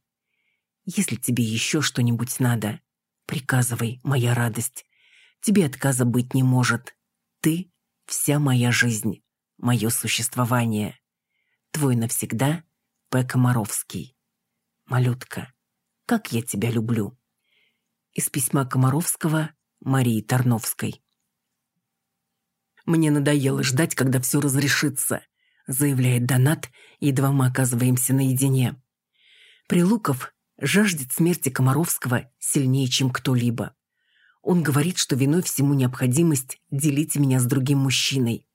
Если тебе еще что-нибудь надо, приказывай, моя радость. Тебе отказа быть не может. Ты — вся моя жизнь, мое существование. Твой навсегда П. Комаровский. Малютка, как я тебя люблю. Из письма Комаровского Марии Тарновской. Мне надоело ждать, когда все разрешится, заявляет Донат, едва мы оказываемся наедине. Прилуков жаждет смерти Комаровского сильнее, чем кто-либо. Он говорит, что виной всему необходимость делить меня с другим мужчиной.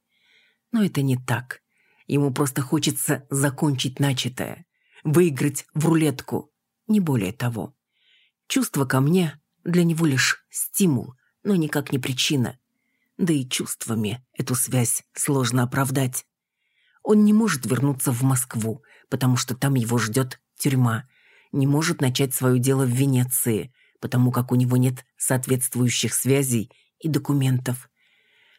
Но это не так. Ему просто хочется закончить начатое, выиграть в рулетку, не более того. Чувство ко мне для него лишь стимул, но никак не причина. Да и чувствами эту связь сложно оправдать. Он не может вернуться в Москву, потому что там его ждет тюрьма. не может начать свое дело в Венеции, потому как у него нет соответствующих связей и документов.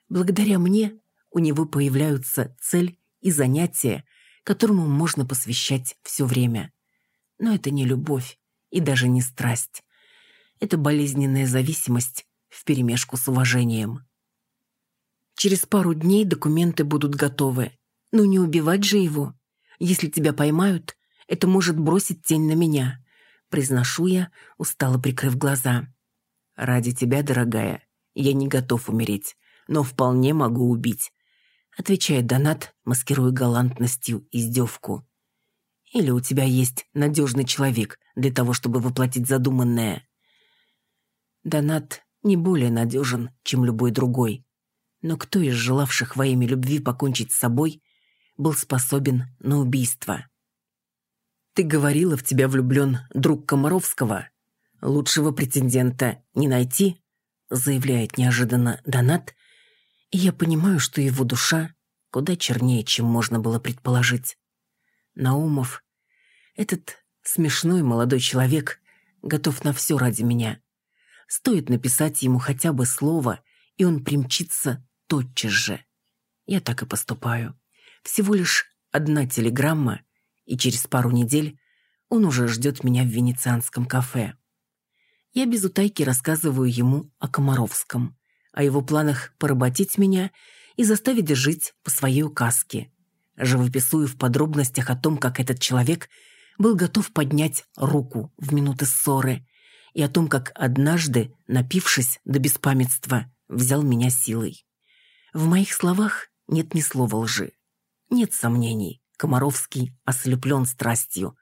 Благодаря мне у него появляются цель и занятия, которому можно посвящать все время. Но это не любовь и даже не страсть. Это болезненная зависимость вперемешку с уважением. Через пару дней документы будут готовы. Но не убивать же его. Если тебя поймают, это может бросить тень на меня. Произношу я, устало прикрыв глаза. Ради тебя, дорогая, я не готов умереть, но вполне могу убить. Отвечает Донат, маскируя галантностью издевку. Или у тебя есть надежный человек для того, чтобы воплотить задуманное? Донат не более надежен, чем любой другой. Но кто из желавших во имя любви покончить с собой был способен на убийство? Ты говорила, в тебя влюблен друг Комаровского. Лучшего претендента не найти, заявляет неожиданно Донат, и я понимаю, что его душа куда чернее, чем можно было предположить. Наумов, этот смешной молодой человек, готов на все ради меня. Стоит написать ему хотя бы слово, и он примчится тотчас же. Я так и поступаю. Всего лишь одна телеграмма, и через пару недель он уже ждет меня в венецианском кафе. Я без утайки рассказываю ему о Комаровском, о его планах поработить меня и заставить жить по своей указке. Живописую в подробностях о том, как этот человек был готов поднять руку в минуты ссоры, и о том, как однажды, напившись до беспамятства, взял меня силой. В моих словах нет ни слова лжи. Нет сомнений, Комаровский ослеплен страстью.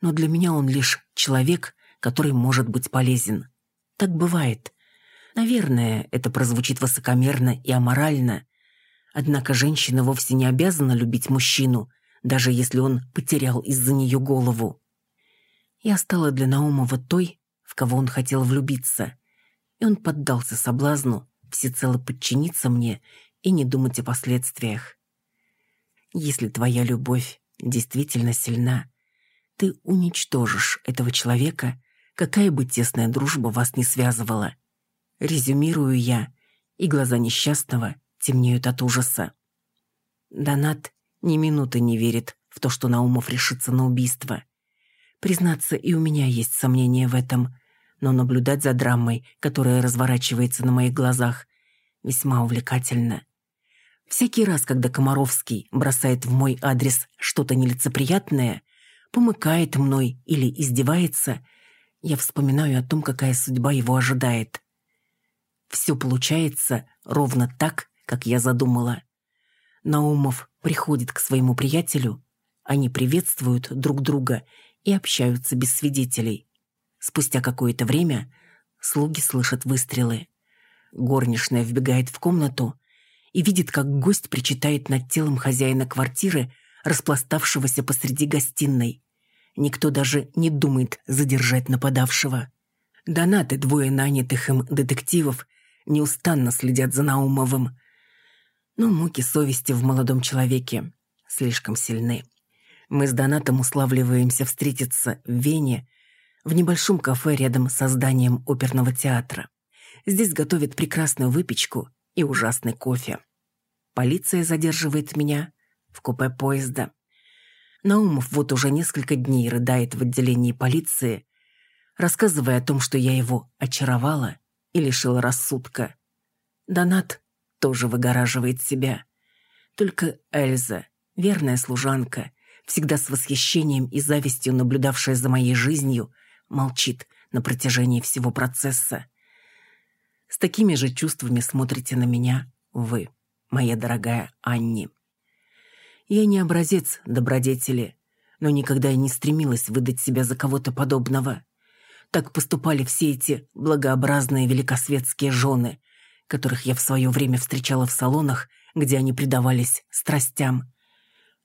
Но для меня он лишь человек, который может быть полезен. Так бывает. Наверное, это прозвучит высокомерно и аморально. Однако женщина вовсе не обязана любить мужчину, даже если он потерял из-за нее голову. Я стала для Наумова той, в кого он хотел влюбиться, и он поддался соблазну всецело подчиниться мне и не думать о последствиях. Если твоя любовь действительно сильна, ты уничтожишь этого человека, какая бы тесная дружба вас не связывала. Резюмирую я, и глаза несчастного темнеют от ужаса. Донат ни минуты не верит в то, что Наумов решится на убийство. Признаться, и у меня есть сомнения в этом, но наблюдать за драмой, которая разворачивается на моих глазах, весьма увлекательно. Всякий раз, когда Комаровский бросает в мой адрес что-то нелицеприятное, помыкает мной или издевается, я вспоминаю о том, какая судьба его ожидает. Все получается ровно так, как я задумала. Наумов приходит к своему приятелю, они приветствуют друг друга и общаются без свидетелей. Спустя какое-то время слуги слышат выстрелы. Горничная вбегает в комнату и видит, как гость причитает над телом хозяина квартиры, распластавшегося посреди гостиной. Никто даже не думает задержать нападавшего. Донаты, двое нанятых им детективов, неустанно следят за Наумовым. Но муки совести в молодом человеке слишком сильны. Мы с Донатом уславливаемся встретиться в Вене, в небольшом кафе рядом со зданием оперного театра. Здесь готовят прекрасную выпечку и ужасный кофе. Полиция задерживает меня в купе поезда. Наумов вот уже несколько дней рыдает в отделении полиции, рассказывая о том, что я его очаровала и лишила рассудка. Донат тоже выгораживает себя. Только Эльза, верная служанка, всегда с восхищением и завистью наблюдавшая за моей жизнью, молчит на протяжении всего процесса. С такими же чувствами смотрите на меня вы, моя дорогая Анни. Я не образец добродетели, но никогда и не стремилась выдать себя за кого-то подобного. Так поступали все эти благообразные великосветские жены, которых я в свое время встречала в салонах, где они предавались страстям.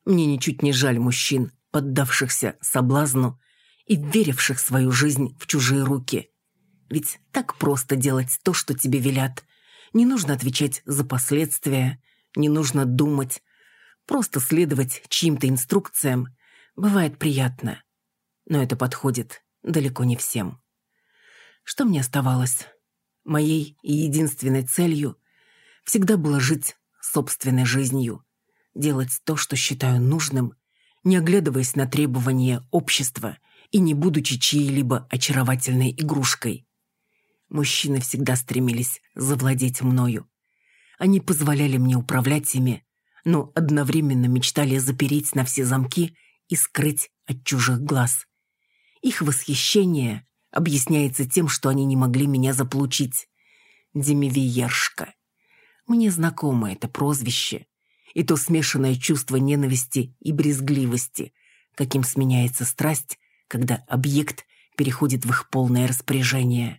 Мне ничуть не жаль мужчин, поддавшихся соблазну и веривших свою жизнь в чужие руки. Ведь так просто делать то, что тебе велят. Не нужно отвечать за последствия, не нужно думать. Просто следовать чьим-то инструкциям бывает приятно. но это подходит далеко не всем. Что мне оставалось? Моей единственной целью всегда было жить собственной жизнью, делать то, что считаю нужным, не оглядываясь на требования общества и не будучи чьей-либо очаровательной игрушкой. Мужчины всегда стремились завладеть мною. Они позволяли мне управлять ими, но одновременно мечтали запереть на все замки и скрыть от чужих глаз. Их восхищение объясняется тем, что они не могли меня заполучить. Демивиершка. Мне знакомо это прозвище и то смешанное чувство ненависти и брезгливости, каким сменяется страсть, когда объект переходит в их полное распоряжение.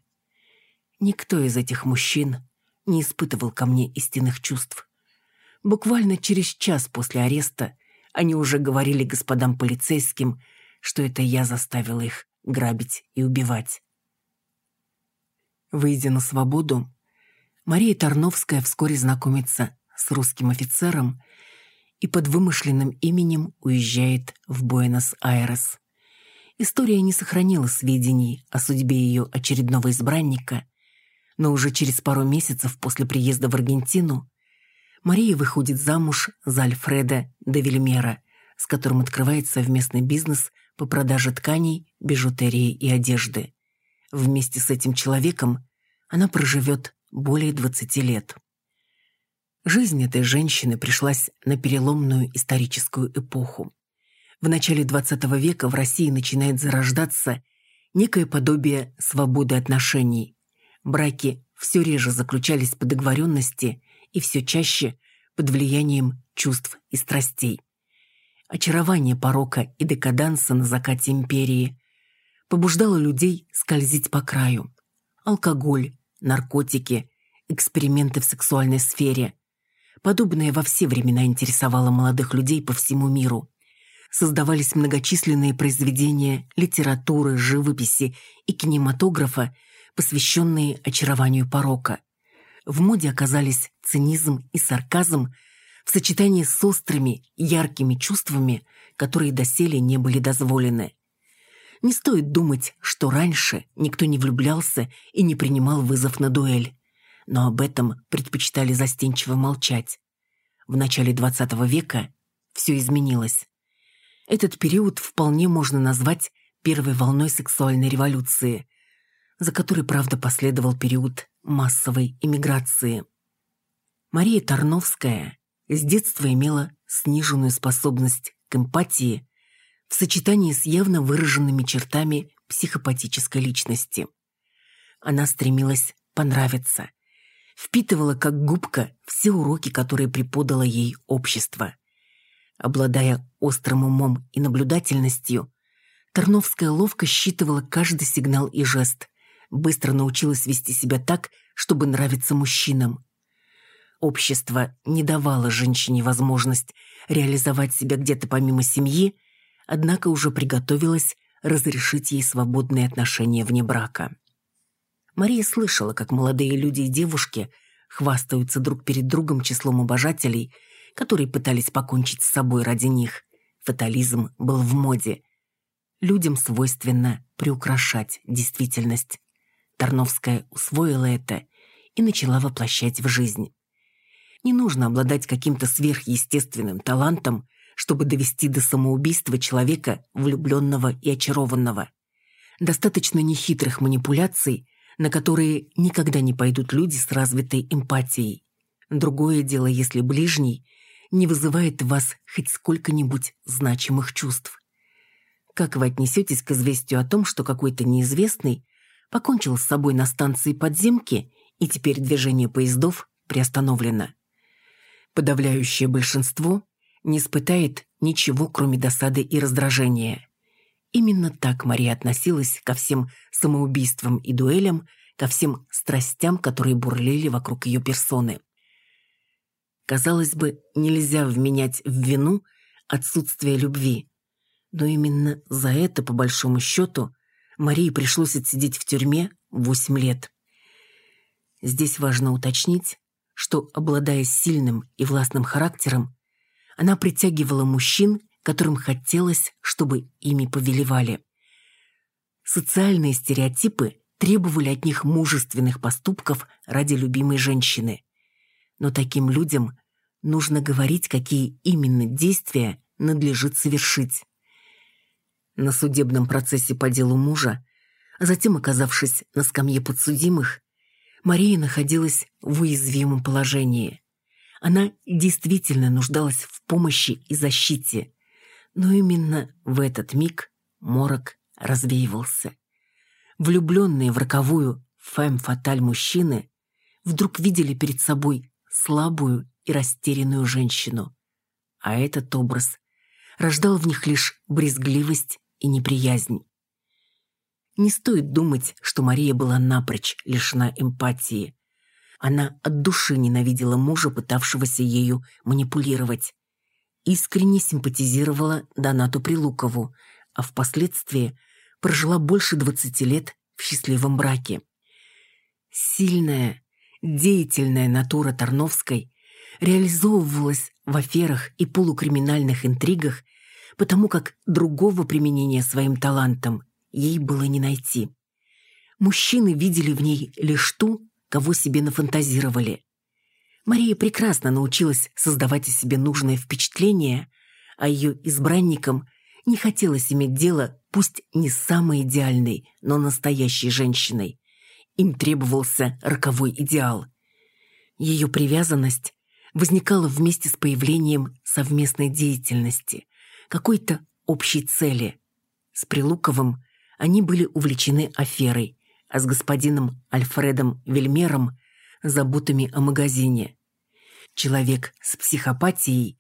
Никто из этих мужчин не испытывал ко мне истинных чувств. Буквально через час после ареста они уже говорили господам полицейским, что это я заставила их грабить и убивать. Выйдя на свободу, Мария Тарновская вскоре знакомится с русским офицером и под вымышленным именем уезжает в Буэнос-Айрес. История не сохранила сведений о судьбе ее очередного избранника, но уже через пару месяцев после приезда в Аргентину Мария выходит замуж за Альфреда де Вильмера, с которым открывает совместный бизнес по продаже тканей, бижутерии и одежды. Вместе с этим человеком она проживет более 20 лет. Жизнь этой женщины пришлась на переломную историческую эпоху. В начале XX века в России начинает зарождаться некое подобие свободы отношений. Браки все реже заключались по договоренности и все чаще под влиянием чувств и страстей. Очарование порока и декаданса на закате империи побуждало людей скользить по краю. Алкоголь, наркотики, эксперименты в сексуальной сфере. Подобное во все времена интересовало молодых людей по всему миру. Создавались многочисленные произведения литературы, живописи и кинематографа, посвященные очарованию порока. В моде оказались цинизм и сарказм в сочетании с острыми, яркими чувствами, которые доселе не были дозволены. Не стоит думать, что раньше никто не влюблялся и не принимал вызов на дуэль. Но об этом предпочитали застенчиво молчать. В начале XX века все изменилось. Этот период вполне можно назвать первой волной сексуальной революции, за которой, правда, последовал период массовой иммиграции. Мария Тарновская с детства имела сниженную способность к эмпатии в сочетании с явно выраженными чертами психопатической личности. Она стремилась понравиться, впитывала как губка все уроки, которые преподало ей общество. Обладая острым умом и наблюдательностью, Тарновская ловко считывала каждый сигнал и жест, быстро научилась вести себя так, чтобы нравиться мужчинам. Общество не давало женщине возможность реализовать себя где-то помимо семьи, однако уже приготовилась разрешить ей свободные отношения вне брака. Мария слышала, как молодые люди и девушки хвастаются друг перед другом числом обожателей, которые пытались покончить с собой ради них. Фатализм был в моде. Людям свойственно приукрашать действительность. Тарновская усвоила это и начала воплощать в жизнь. Не нужно обладать каким-то сверхъестественным талантом, чтобы довести до самоубийства человека, влюбленного и очарованного. Достаточно нехитрых манипуляций, на которые никогда не пойдут люди с развитой эмпатией. Другое дело, если ближний не вызывает в вас хоть сколько-нибудь значимых чувств. Как вы отнесетесь к известию о том, что какой-то неизвестный покончил с собой на станции подземки, и теперь движение поездов приостановлено? Подавляющее большинство не испытает ничего, кроме досады и раздражения. Именно так Мария относилась ко всем самоубийствам и дуэлям, ко всем страстям, которые бурлили вокруг ее персоны. Казалось бы, нельзя вменять в вину отсутствие любви. Но именно за это, по большому счету, Марии пришлось отсидеть в тюрьме восемь лет. Здесь важно уточнить, что, обладая сильным и властным характером, она притягивала мужчин, которым хотелось, чтобы ими повелевали. Социальные стереотипы требовали от них мужественных поступков ради любимой женщины. Но таким людям нужно говорить, какие именно действия надлежит совершить. На судебном процессе по делу мужа, а затем оказавшись на скамье подсудимых, Мария находилась в уязвимом положении. Она действительно нуждалась в помощи и защите, но именно в этот миг морок развеивался. Влюбленные в роковую фэм-фаталь мужчины вдруг видели перед собой слабую и растерянную женщину. А этот образ рождал в них лишь брезгливость и неприязнь. Не стоит думать, что Мария была напрочь лишена эмпатии. Она от души ненавидела мужа, пытавшегося ею манипулировать. Искренне симпатизировала Донату Прилукову, а впоследствии прожила больше двадцати лет в счастливом браке. Сильная, деятельная натура Тарновской реализовывалась в аферах и полукриминальных интригах, потому как другого применения своим талантам ей было не найти. Мужчины видели в ней лишь ту, кого себе нафантазировали. Мария прекрасно научилась создавать о себе нужное впечатление, а ее избранникам не хотелось иметь дело пусть не с самой идеальной, но настоящей женщиной. Им требовался роковой идеал. Ее привязанность возникала вместе с появлением совместной деятельности, какой-то общей цели. С Прилуковым они были увлечены аферой, а с господином Альфредом Вельмером – заботами о магазине. Человек с психопатией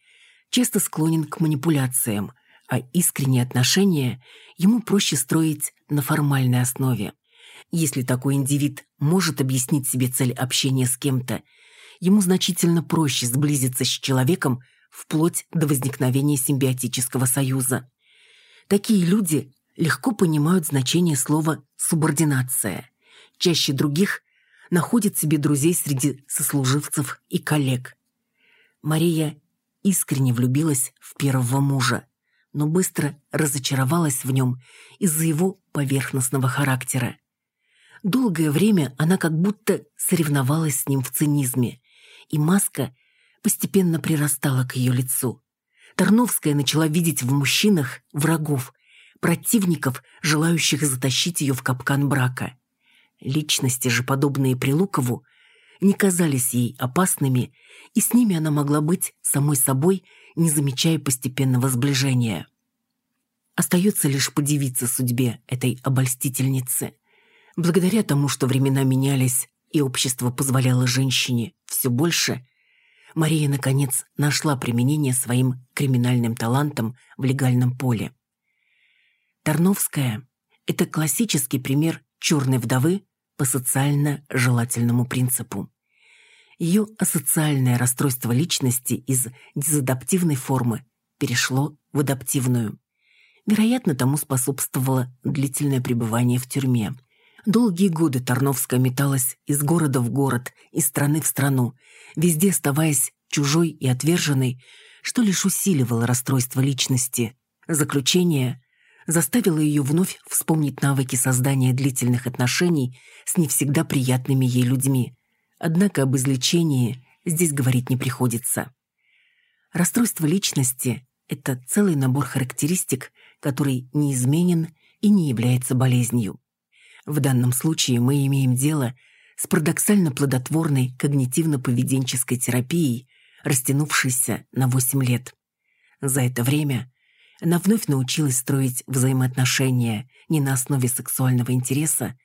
часто склонен к манипуляциям, а искренние отношения ему проще строить на формальной основе. Если такой индивид может объяснить себе цель общения с кем-то, ему значительно проще сблизиться с человеком вплоть до возникновения симбиотического союза. Такие люди легко понимают значение слова «субординация». Чаще других находят себе друзей среди сослуживцев и коллег. Мария искренне влюбилась в первого мужа, но быстро разочаровалась в нем из-за его поверхностного характера. Долгое время она как будто соревновалась с ним в цинизме, и маска постепенно прирастала к ее лицу. Тарновская начала видеть в мужчинах врагов, противников, желающих затащить ее в капкан брака. Личности же, подобные Прилукову, не казались ей опасными, и с ними она могла быть самой собой, не замечая постепенного сближения. Остается лишь подивиться судьбе этой обольстительницы. Благодаря тому, что времена менялись, и общество позволяло женщине все больше, Мария, наконец, нашла применение своим криминальным талантам в легальном поле. Тарновская – это классический пример черной вдовы по социально желательному принципу. Ее асоциальное расстройство личности из дезадаптивной формы перешло в адаптивную. Вероятно, тому способствовало длительное пребывание в тюрьме – Долгие годы Тарновская металась из города в город, из страны в страну, везде оставаясь чужой и отверженной, что лишь усиливало расстройство личности. Заключение заставило ее вновь вспомнить навыки создания длительных отношений с не всегда приятными ей людьми. Однако об излечении здесь говорить не приходится. Расстройство личности – это целый набор характеристик, который неизменен и не является болезнью. В данном случае мы имеем дело с парадоксально плодотворной когнитивно-поведенческой терапией, растянувшейся на 8 лет. За это время она вновь научилась строить взаимоотношения не на основе сексуального интереса,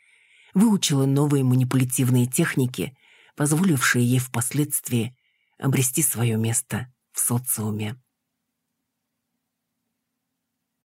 выучила новые манипулятивные техники, позволившие ей впоследствии обрести свое место в социуме.